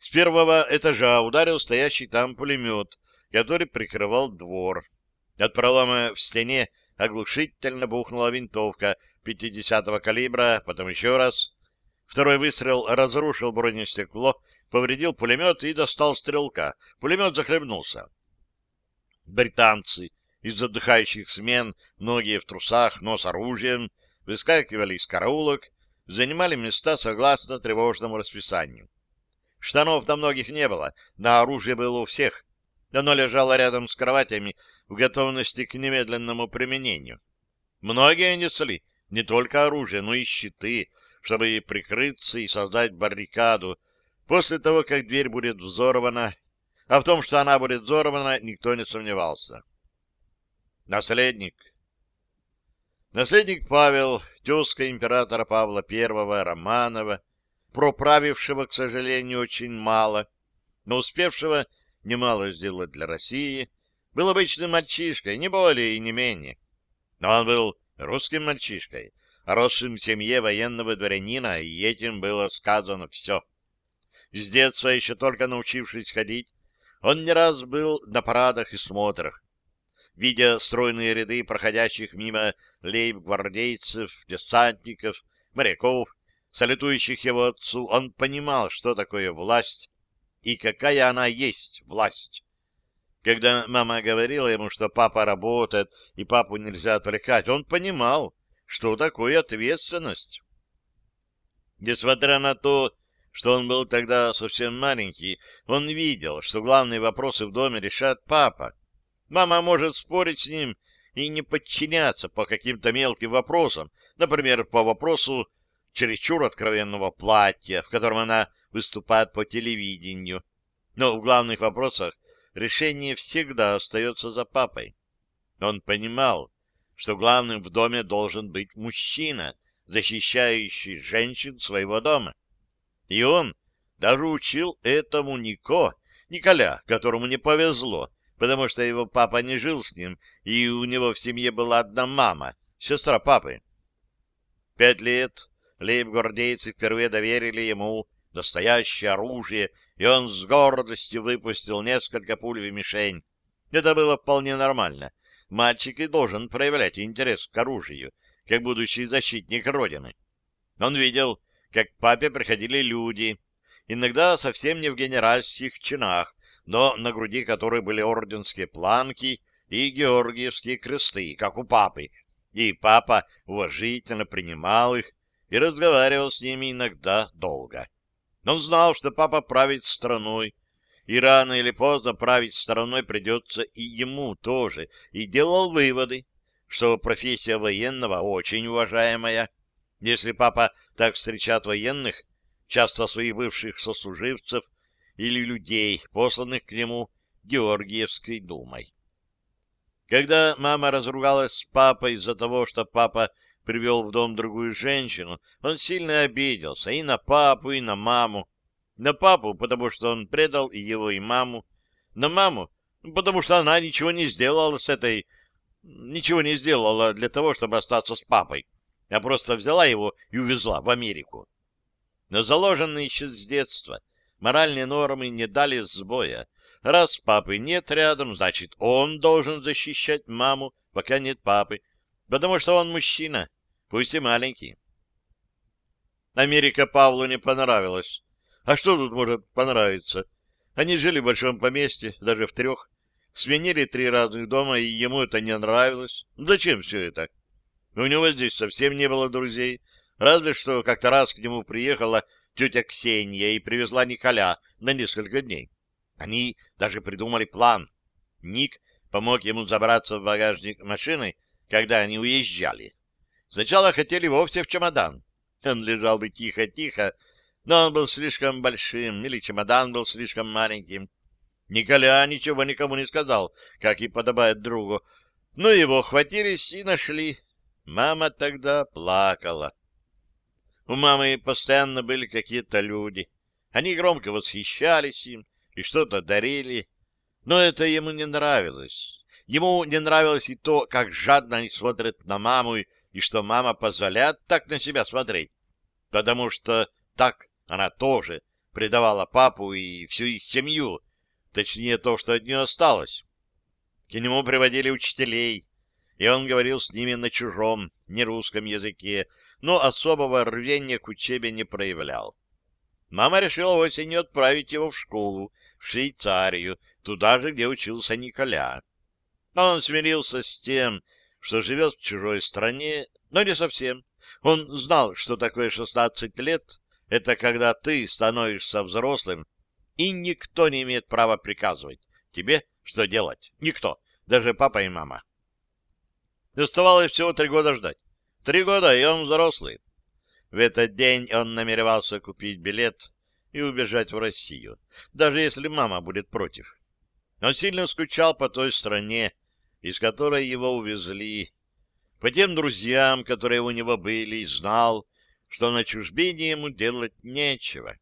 С первого этажа ударил стоящий там пулемет, который прикрывал двор. От пролома в стене оглушительно бухнула винтовка 50-го калибра, потом еще раз. Второй выстрел разрушил бронестекло, повредил пулемет и достал стрелка. Пулемет захлебнулся. Британцы из задыхающих смен, многие в трусах, но с оружием, выскакивали из караулок занимали места согласно тревожному расписанию. Штанов на многих не было, на оружие было у всех. Оно лежало рядом с кроватями в готовности к немедленному применению. Многие несли не только оружие, но и щиты, чтобы прикрыться и создать баррикаду после того, как дверь будет взорвана. А в том, что она будет взорвана, никто не сомневался. Наследник Наследник Павел, тезка императора Павла I Романова, проправившего, к сожалению, очень мало, но успевшего немало сделать для России, был обычным мальчишкой, не более и не менее. Но он был русским мальчишкой, росшим в семье военного дворянина, и этим было сказано все. С детства, еще только научившись ходить, он не раз был на парадах и смотрах, видя стройные ряды проходящих мимо лейб-гвардейцев, десантников, моряков, салютующих его отцу, он понимал, что такое власть и какая она есть власть. Когда мама говорила ему, что папа работает и папу нельзя отвлекать, он понимал, что такое ответственность. Несмотря на то, что он был тогда совсем маленький, он видел, что главные вопросы в доме решает папа, Мама может спорить с ним и не подчиняться по каким-то мелким вопросам, например, по вопросу чересчур откровенного платья, в котором она выступает по телевидению. Но в главных вопросах решение всегда остается за папой. Он понимал, что главным в доме должен быть мужчина, защищающий женщин своего дома. И он даже учил этому Нико, Николя, которому не повезло, потому что его папа не жил с ним, и у него в семье была одна мама, сестра папы. Пять лет лейб-гвардейцы впервые доверили ему настоящее оружие, и он с гордостью выпустил несколько пуль в мишень. Это было вполне нормально. Мальчик и должен проявлять интерес к оружию, как будущий защитник Родины. Он видел, как к папе приходили люди, иногда совсем не в генеральских чинах, но на груди которой были орденские планки и георгиевские кресты, как у папы, и папа уважительно принимал их и разговаривал с ними иногда долго. Он знал, что папа правит страной, и рано или поздно править страной придется и ему тоже, и делал выводы, что профессия военного очень уважаемая. Если папа так встречает военных, часто своих бывших сослуживцев, или людей, посланных к нему Георгиевской думой. Когда мама разругалась с папой из-за того, что папа привел в дом другую женщину, он сильно обиделся и на папу, и на маму. На папу, потому что он предал и его, и маму. На маму, потому что она ничего не сделала с этой... Ничего не сделала для того, чтобы остаться с папой, а просто взяла его и увезла в Америку. Но заложенные еще с детства моральные нормы не дали сбоя. Раз папы нет рядом, значит, он должен защищать маму, пока нет папы, потому что он мужчина, пусть и маленький. Америка Павлу не понравилась. А что тут может понравиться? Они жили в большом поместье, даже в трех. Сменили три разных дома, и ему это не нравилось. Зачем все это? У него здесь совсем не было друзей. Разве что как-то раз к нему приехала тетя Ксения и привезла Николя на несколько дней. Они даже придумали план. Ник помог ему забраться в багажник машины, когда они уезжали. Сначала хотели вовсе в чемодан. Он лежал бы тихо-тихо, но он был слишком большим, или чемодан был слишком маленьким. Николя ничего никому не сказал, как и подобает другу, но его хватились и нашли. Мама тогда плакала. У мамы постоянно были какие-то люди. Они громко восхищались им и что-то дарили, но это ему не нравилось. Ему не нравилось и то, как жадно они смотрят на маму, и что мама позволяет так на себя смотреть, потому что так она тоже предавала папу и всю их семью, точнее то, что от нее осталось. К нему приводили учителей, и он говорил с ними на чужом, не русском языке, но особого рвения к учебе не проявлял. Мама решила осенью отправить его в школу, в Швейцарию, туда же, где учился Николя. Он смирился с тем, что живет в чужой стране, но не совсем. Он знал, что такое шестнадцать лет, это когда ты становишься взрослым, и никто не имеет права приказывать тебе, что делать. Никто, даже папа и мама. Оставалось всего три года ждать. Три года, и он взрослый. В этот день он намеревался купить билет и убежать в Россию, даже если мама будет против. Он сильно скучал по той стране, из которой его увезли, по тем друзьям, которые у него были, и знал, что на чужбине ему делать нечего.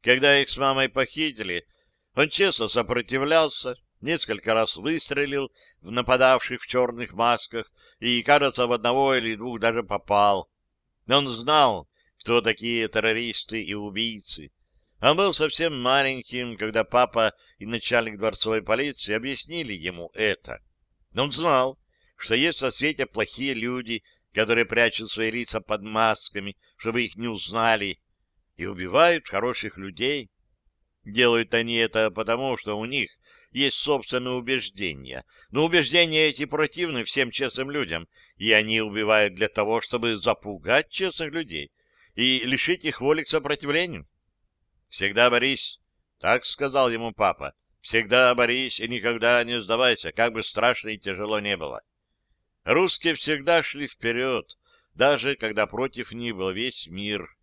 Когда их с мамой похитили, он честно сопротивлялся, несколько раз выстрелил в нападавших в черных масках и, кажется, в одного или двух даже попал. Он знал, кто такие террористы и убийцы. Он был совсем маленьким, когда папа и начальник дворцовой полиции объяснили ему это. Он знал, что есть на свете плохие люди, которые прячут свои лица под масками, чтобы их не узнали, и убивают хороших людей. Делают они это потому, что у них есть собственные убеждения. Но убеждения эти противны всем честным людям, и они убивают для того, чтобы запугать честных людей и лишить их воли к сопротивлению. «Всегда борись», — так сказал ему папа. «Всегда борись и никогда не сдавайся, как бы страшно и тяжело не было». Русские всегда шли вперед, даже когда против них был весь мир.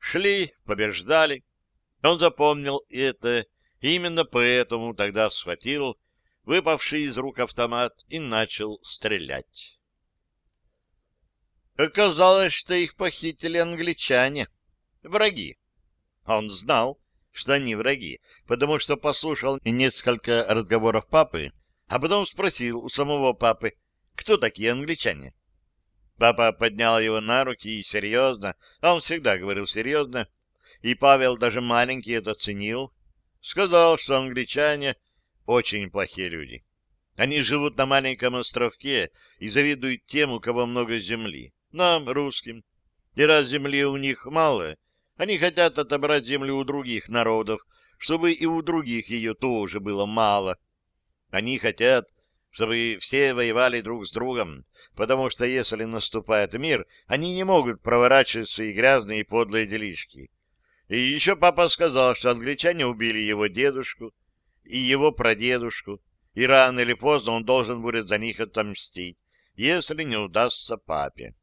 Шли, побеждали. Он запомнил это, именно поэтому тогда схватил выпавший из рук автомат и начал стрелять. Оказалось, что их похитили англичане, враги. Он знал, что они враги, потому что послушал несколько разговоров папы, а потом спросил у самого папы, кто такие англичане. Папа поднял его на руки и серьезно, он всегда говорил серьезно, и Павел даже маленький это ценил, сказал, что англичане очень плохие люди. Они живут на маленьком островке и завидуют тем, у кого много земли, нам, русским. И раз земли у них мало, они хотят отобрать землю у других народов, чтобы и у других ее тоже было мало. Они хотят, чтобы все воевали друг с другом, потому что если наступает мир, они не могут проворачивать свои грязные и подлые делишки. И еще папа сказал, что англичане убили его дедушку и его прадедушку, и рано или поздно он должен будет за них отомстить, если не удастся папе.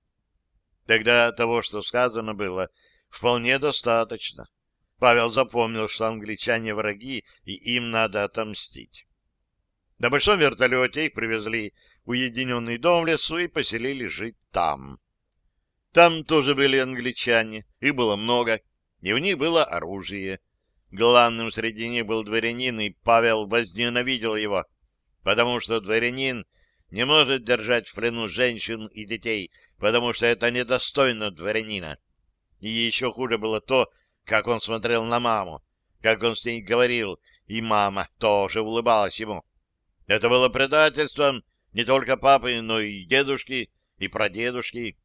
Тогда того, что сказано было, вполне достаточно. Павел запомнил, что англичане враги, и им надо отомстить. На большом вертолете их привезли в уединенный дом в лесу и поселили жить там. Там тоже были англичане, их было много, и у них было оружие. Главным среди них был дворянин, и Павел возненавидел его, потому что дворянин не может держать в плену женщин и детей, потому что это недостойно дворянина. И еще хуже было то, как он смотрел на маму, как он с ней говорил, и мама тоже улыбалась ему. Это было предательством не только папы, но и дедушки, и прадедушки.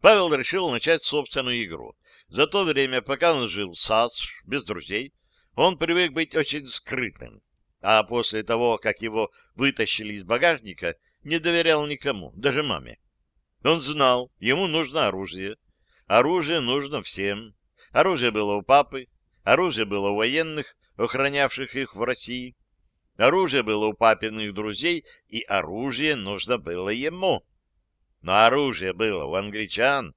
Павел решил начать собственную игру. За то время, пока он жил в САС, без друзей, он привык быть очень скрытным. А после того, как его вытащили из багажника, не доверял никому, даже маме. Он знал, ему нужно оружие. Оружие нужно всем. Оружие было у папы, оружие было у военных, охранявших их в России. Оружие было у папиных друзей, и оружие нужно было ему. Но оружие было у англичан.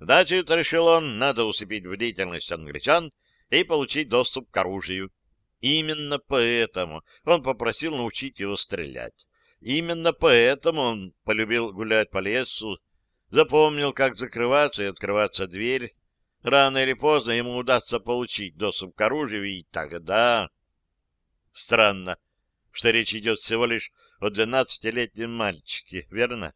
Значит, решил он, надо усыпить бдительность англичан и получить доступ к оружию. Именно поэтому он попросил научить его стрелять. Именно поэтому он полюбил гулять по лесу, запомнил, как закрываться и открываться дверь. Рано или поздно ему удастся получить доступ к оружию, и тогда... Странно, что речь идет всего лишь о двенадцатилетнем мальчике, верно?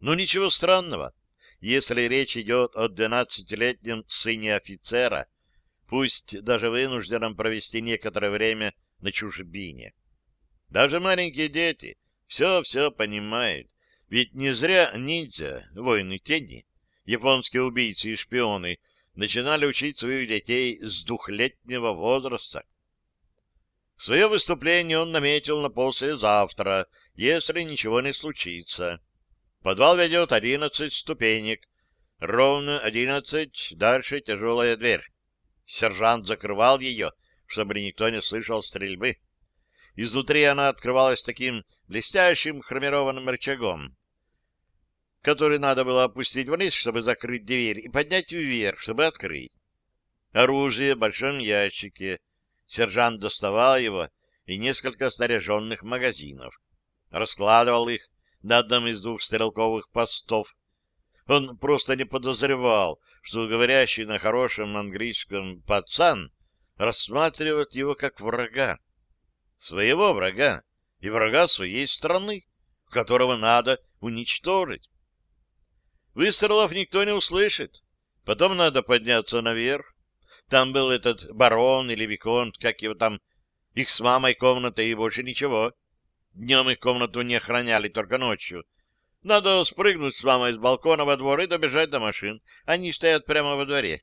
Ну, ничего странного, если речь идет о двенадцатилетнем сыне офицера, пусть даже вынужденном провести некоторое время на чужбине. Даже маленькие дети все-все понимают, ведь не зря ниндзя, воины тени, японские убийцы и шпионы начинали учить своих детей с двухлетнего возраста. Свое выступление он наметил на послезавтра, если ничего не случится. Подвал ведет одиннадцать ступенек. Ровно одиннадцать, дальше тяжелая дверь. Сержант закрывал ее, чтобы никто не слышал стрельбы. Изнутри она открывалась таким блестящим хромированным рычагом, который надо было опустить вниз, чтобы закрыть дверь, и поднять вверх, чтобы открыть. Оружие в большом ящике, Сержант доставал его и несколько снаряженных магазинов. Раскладывал их на одном из двух стрелковых постов. Он просто не подозревал, что говорящий на хорошем английском пацан рассматривает его как врага. Своего врага и врага своей страны, которого надо уничтожить. Выстрелов никто не услышит. Потом надо подняться наверх, там был этот барон или виконт, как его там, их с мамой комната и больше ничего. Днем их комнату не охраняли, только ночью. Надо спрыгнуть с мамой с балкона во двор и добежать до машин. Они стоят прямо во дворе.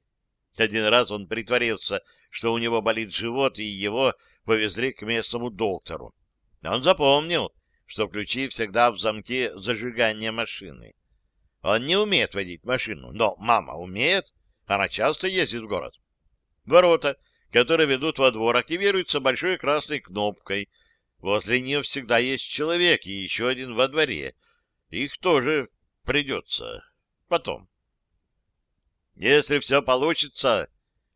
Один раз он притворился, что у него болит живот, и его повезли к местному доктору. Он запомнил, что ключи всегда в замке зажигания машины. Он не умеет водить машину, но мама умеет, она часто ездит в город. Ворота, которые ведут во двор, активируются большой красной кнопкой. Возле нее всегда есть человек и еще один во дворе. Их тоже придется потом. Если все получится,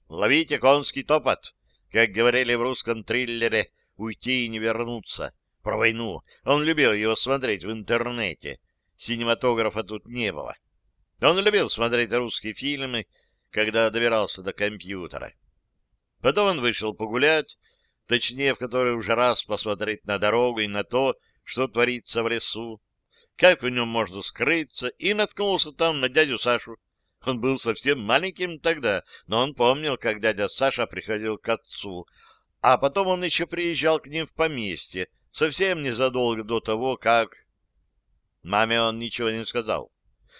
ловите конский топот, как говорили в русском триллере «Уйти и не вернуться». Про войну. Он любил его смотреть в интернете. Синематографа тут не было. Он любил смотреть русские фильмы, когда добирался до компьютера. Потом он вышел погулять, точнее, в который уже раз посмотреть на дорогу и на то, что творится в лесу, как в нем можно скрыться, и наткнулся там на дядю Сашу. Он был совсем маленьким тогда, но он помнил, как дядя Саша приходил к отцу, а потом он еще приезжал к ним в поместье, совсем незадолго до того, как... Маме он ничего не сказал.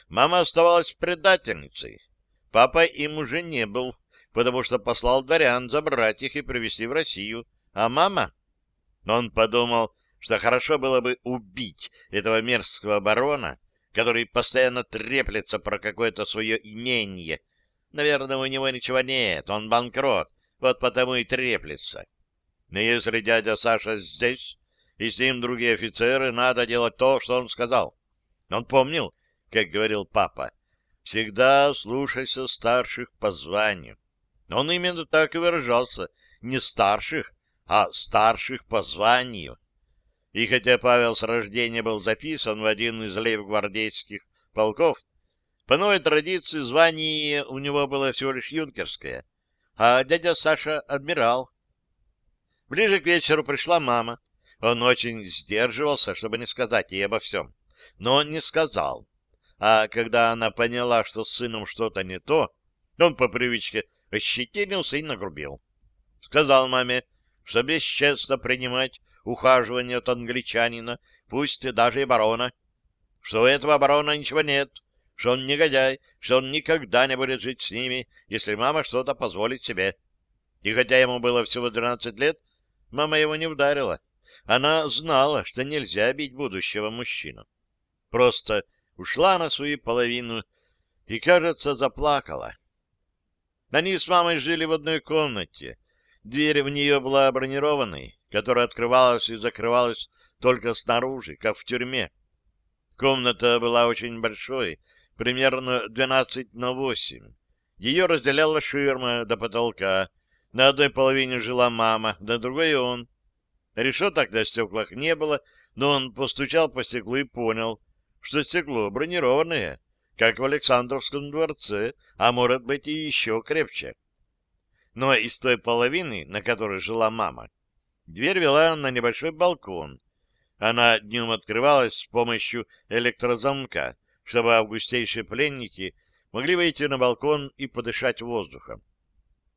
Мама оставалась предательницей. Папа им уже не был, потому что послал дворян забрать их и привезти в Россию. А мама? Он подумал, что хорошо было бы убить этого мерзкого барона, который постоянно треплется про какое-то свое имение. Наверное, у него ничего нет, он банкрот, вот потому и треплется. Но если дядя Саша здесь, и с ним другие офицеры, надо делать то, что он сказал. Он помнил, как говорил папа, Всегда слушайся старших по званию. Он именно так и выражался. Не старших, а старших по званию. И хотя Павел с рождения был записан в один из лейб-гвардейских полков, по новой традиции звание у него было всего лишь юнкерское. а дядя Саша — адмирал. Ближе к вечеру пришла мама. Он очень сдерживался, чтобы не сказать ей обо всем. Но он не сказал. А когда она поняла, что с сыном что-то не то, он по привычке ощетинился и нагрубил. Сказал маме, что бесчестно принимать ухаживание от англичанина, пусть даже и барона, что у этого барона ничего нет, что он негодяй, что он никогда не будет жить с ними, если мама что-то позволит себе. И хотя ему было всего 12 лет, мама его не ударила. Она знала, что нельзя бить будущего мужчину. Просто ушла на свою половину и, кажется, заплакала. Они с мамой жили в одной комнате. Дверь в нее была бронированной, которая открывалась и закрывалась только снаружи, как в тюрьме. Комната была очень большой, примерно 12 на 8. Ее разделяла ширма до потолка. На одной половине жила мама, на другой он. Решеток на стеклах не было, но он постучал по стеклу и понял, что стекло бронированное, как в Александровском дворце, а может быть и еще крепче. Но из той половины, на которой жила мама, дверь вела на небольшой балкон. Она днем открывалась с помощью электрозамка, чтобы августейшие пленники могли выйти на балкон и подышать воздухом.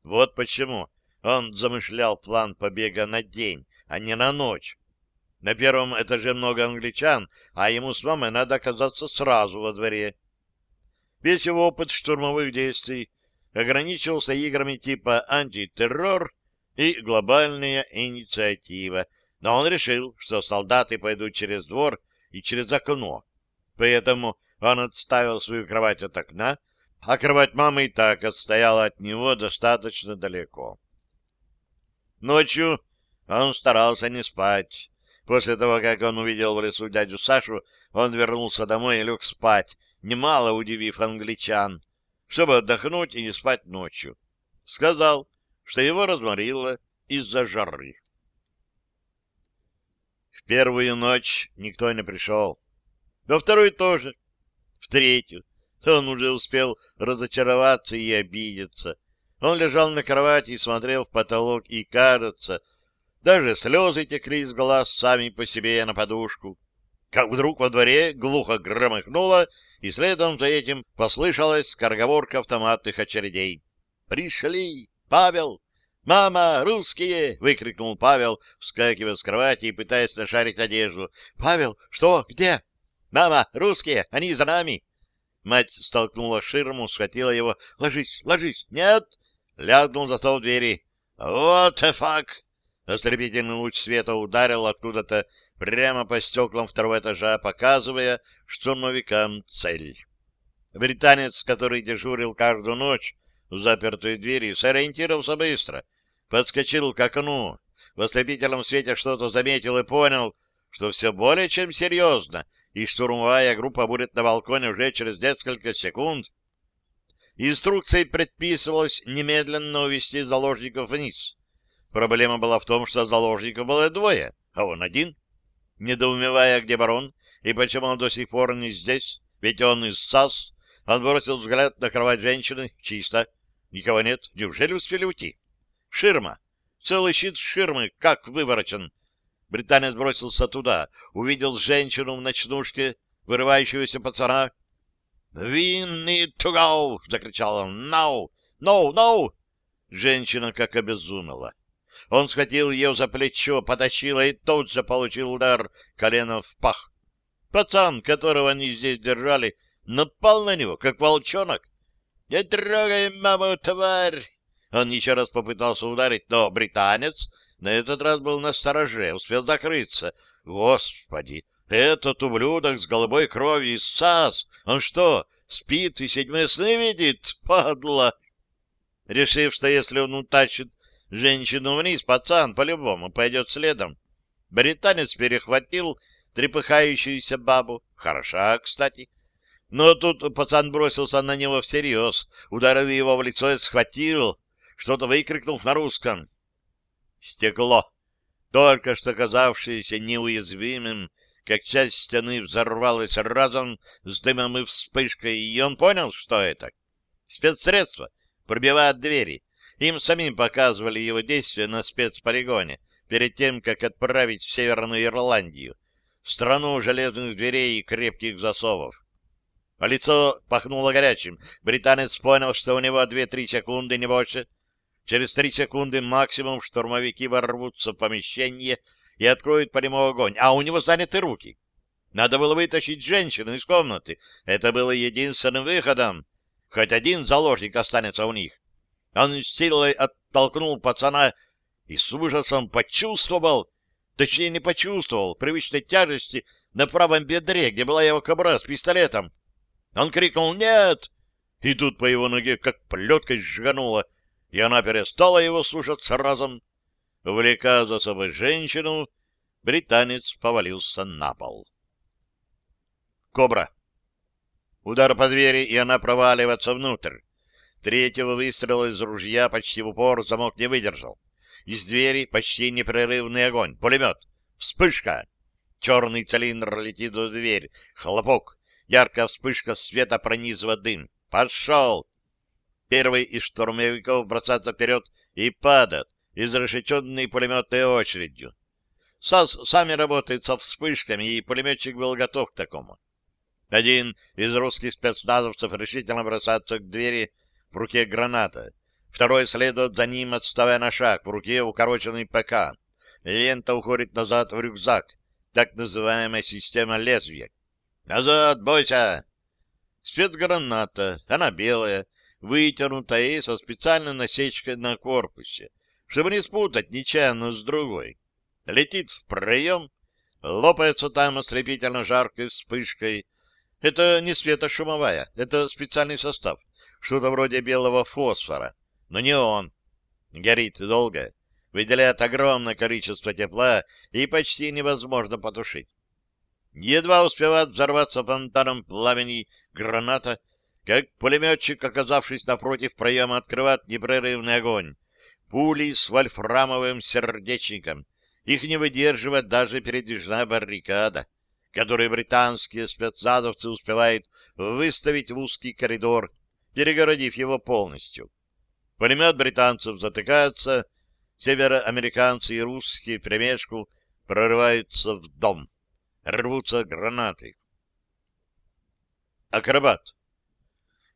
Вот почему он замышлял план побега на день, а не на ночь. На первом этаже много англичан, а ему с мамой надо оказаться сразу во дворе. Весь его опыт штурмовых действий ограничивался играми типа антитеррор и глобальная инициатива, но он решил, что солдаты пойдут через двор и через окно. Поэтому он отставил свою кровать от окна, а кровать мамы и так отстояла от него достаточно далеко. Ночью он старался не спать. После того, как он увидел в лесу дядю Сашу, он вернулся домой и лег спать, немало удивив англичан, чтобы отдохнуть и не спать ночью. Сказал, что его разморило из-за жары. В первую ночь никто не пришел. Во вторую тоже в третью. Он уже успел разочароваться и обидеться. Он лежал на кровати и смотрел в потолок, и, кажется, даже слезы текли из глаз сами по себе на подушку. Как вдруг во дворе глухо громыхнуло, и следом за этим послышалась скороговорка автоматных очередей. «Пришли! Павел! Мама, русские!» — выкрикнул Павел, вскакивая с кровати и пытаясь нашарить одежду. «Павел, что? Где?» «Мама, русские! Они за нами!» Мать столкнула ширму, схватила его. «Ложись, ложись!» «Нет!» Лягнул зато в двери. «What the fuck!» Ослепительный луч света ударил откуда-то прямо по стеклам второго этажа, показывая штурмовикам цель. Британец, который дежурил каждую ночь в запертые двери, сориентировался быстро. Подскочил к окну. В ослепительном свете что-то заметил и понял, что все более чем серьезно — и штурмовая группа будет на балконе уже через несколько секунд. Инструкцией предписывалось немедленно увести заложников вниз. Проблема была в том, что заложников было двое, а он один. Недоумевая, где барон и почему он до сих пор не здесь, ведь он из САС, он бросил взгляд на кровать женщины. Чисто. Никого нет. Неужели успели уйти? Ширма. Целый щит ширмы, как выворочен. Британец бросился туда, увидел женщину в ночнушке, вырывающуюся пацана. «We need to go!» — закричал он. «No! No! No!» Женщина как обезумела. Он схватил ее за плечо, потащил, и тут же получил удар коленом в пах. Пацан, которого они здесь держали, напал на него, как волчонок. «Не трогай маму, тварь!» Он еще раз попытался ударить, но британец на этот раз был на стороже, успел закрыться. Господи, этот ублюдок с голубой кровью из САС! Он что, спит и седьмые сны видит? Падла! Решив, что если он утащит женщину вниз, пацан по-любому пойдет следом, британец перехватил трепыхающуюся бабу. Хороша, кстати. Но тут пацан бросился на него всерьез, ударил его в лицо и схватил, что-то выкрикнув на русском. Стекло, только что казавшееся неуязвимым, как часть стены взорвалось разом с дымом и вспышкой, и он понял, что это. Спецсредство пробивает двери, Им самим показывали его действия на спецполигоне перед тем, как отправить в Северную Ирландию, страну железных дверей и крепких засовов. А лицо пахнуло горячим. Британец понял, что у него две-три секунды, не больше. Через три секунды максимум штурмовики ворвутся в помещение и откроют по нему огонь, а у него заняты руки. Надо было вытащить женщину из комнаты. Это было единственным выходом. Хоть один заложник останется у них. Он силой оттолкнул пацана и с ужасом почувствовал, точнее не почувствовал, привычной тяжести на правом бедре, где была его кобра с пистолетом. Он крикнул «Нет!» И тут по его ноге как плеткой сжануло, и она перестала его слушаться разом. Увлекая за собой женщину, британец повалился на пол. Кобра. Удар по двери, и она проваливается внутрь. Третьего выстрела из ружья почти в упор замок не выдержал. Из двери почти непрерывный огонь. Пулемет. Вспышка. Черный цилиндр летит в дверь. Хлопок. Яркая вспышка света пронизывает дым. Пошел. Первый из штурмовиков бросается вперед и падает, изрешеченный пулеметной очередью. САС сами работают со вспышками, и пулеметчик был готов к такому. Один из русских спецназовцев решительно бросается к двери, в руке граната. Второй следует за ним, отставая на шаг, в руке укороченный ПК. Лента уходит назад в рюкзак, так называемая система лезвия. «Назад, бойся!» Спецграната, она белая, вытянутая и со специальной насечкой на корпусе, чтобы не спутать нечаянно с другой. Летит в проем, лопается там ослепительно жаркой вспышкой. Это не светошумовая, это специальный состав что-то вроде белого фосфора, но не он. Горит долго, выделяет огромное количество тепла и почти невозможно потушить. Едва успевает взорваться фонтаном пламени граната, как пулеметчик, оказавшись напротив проема, открывает непрерывный огонь. Пули с вольфрамовым сердечником. Их не выдерживает даже передвижная баррикада, которую британские спецназовцы успевают выставить в узкий коридор перегородив его полностью. Пулемет британцев затыкается, североамериканцы и русские в примешку прорываются в дом. Рвутся гранаты. Акробат.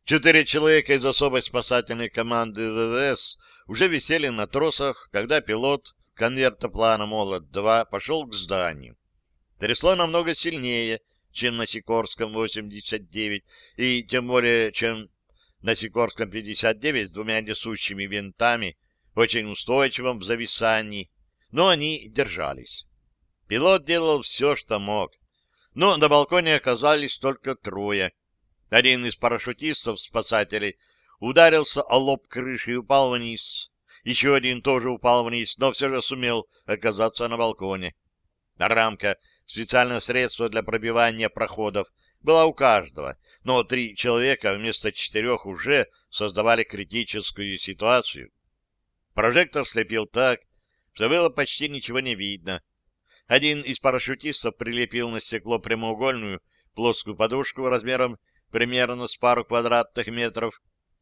Четыре человека из особой спасательной команды ВВС уже висели на тросах, когда пилот конвертоплана «Молот-2» пошел к зданию. Трясло намного сильнее, чем на Сикорском 89, и тем более, чем на Сикорском 59 с двумя несущими винтами, очень устойчивым в зависании, но они держались. Пилот делал все, что мог. Но на балконе оказались только трое. Один из парашютистов-спасателей ударился о лоб крыши и упал вниз. Еще один тоже упал вниз, но все же сумел оказаться на балконе. Рамка, специальное средство для пробивания проходов, была у каждого, но три человека вместо четырех уже создавали критическую ситуацию. Прожектор слепил так, что было почти ничего не видно. Один из парашютистов прилепил на стекло прямоугольную плоскую подушку размером примерно с пару квадратных метров.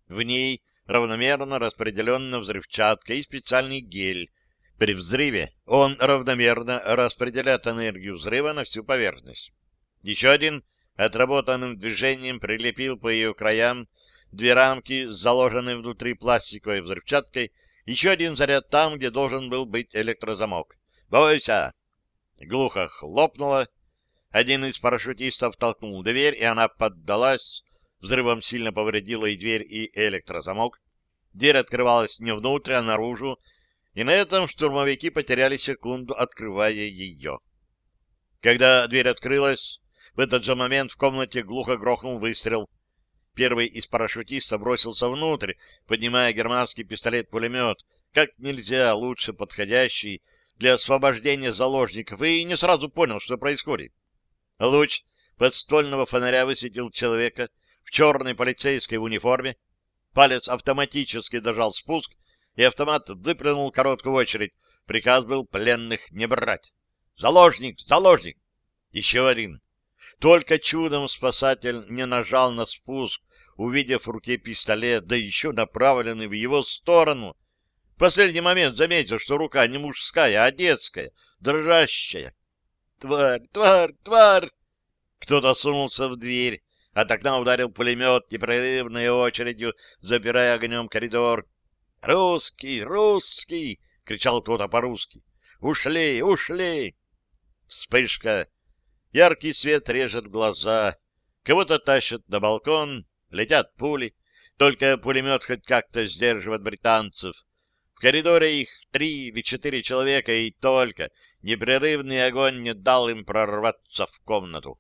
В ней равномерно распределенная взрывчатка и специальный гель. При взрыве он равномерно распределяет энергию взрыва на всю поверхность. Еще один отработанным движением прилепил по ее краям две рамки с заложенной внутри пластиковой взрывчаткой, еще один заряд там, где должен был быть электрозамок. «Бойся!» Глухо хлопнуло. Один из парашютистов толкнул дверь, и она поддалась. Взрывом сильно повредила и дверь, и электрозамок. Дверь открывалась не внутрь, а наружу, и на этом штурмовики потеряли секунду, открывая ее. Когда дверь открылась, в этот же момент в комнате глухо грохнул выстрел. Первый из парашютистов бросился внутрь, поднимая германский пистолет-пулемет, как нельзя лучше подходящий для освобождения заложников, и не сразу понял, что происходит. Луч подствольного фонаря высветил человека в черной полицейской униформе. Палец автоматически дожал спуск, и автомат выплюнул короткую очередь. Приказ был пленных не брать. «Заложник! Заложник!» Еще один. Только чудом спасатель не нажал на спуск, увидев в руке пистолет, да еще направленный в его сторону. В последний момент заметил, что рука не мужская, а детская, дрожащая. Тварь, тварь, тварь! Кто-то сунулся в дверь. От окна ударил пулемет непрерывной очередью, запирая огнем коридор. «Русский! Русский!» — кричал кто-то по-русски. «Ушли! Ушли!» Вспышка. Яркий свет режет глаза. Кого-то тащат на балкон, летят пули. Только пулемет хоть как-то сдерживает британцев. В коридоре их три или четыре человека, и только непрерывный огонь не дал им прорваться в комнату.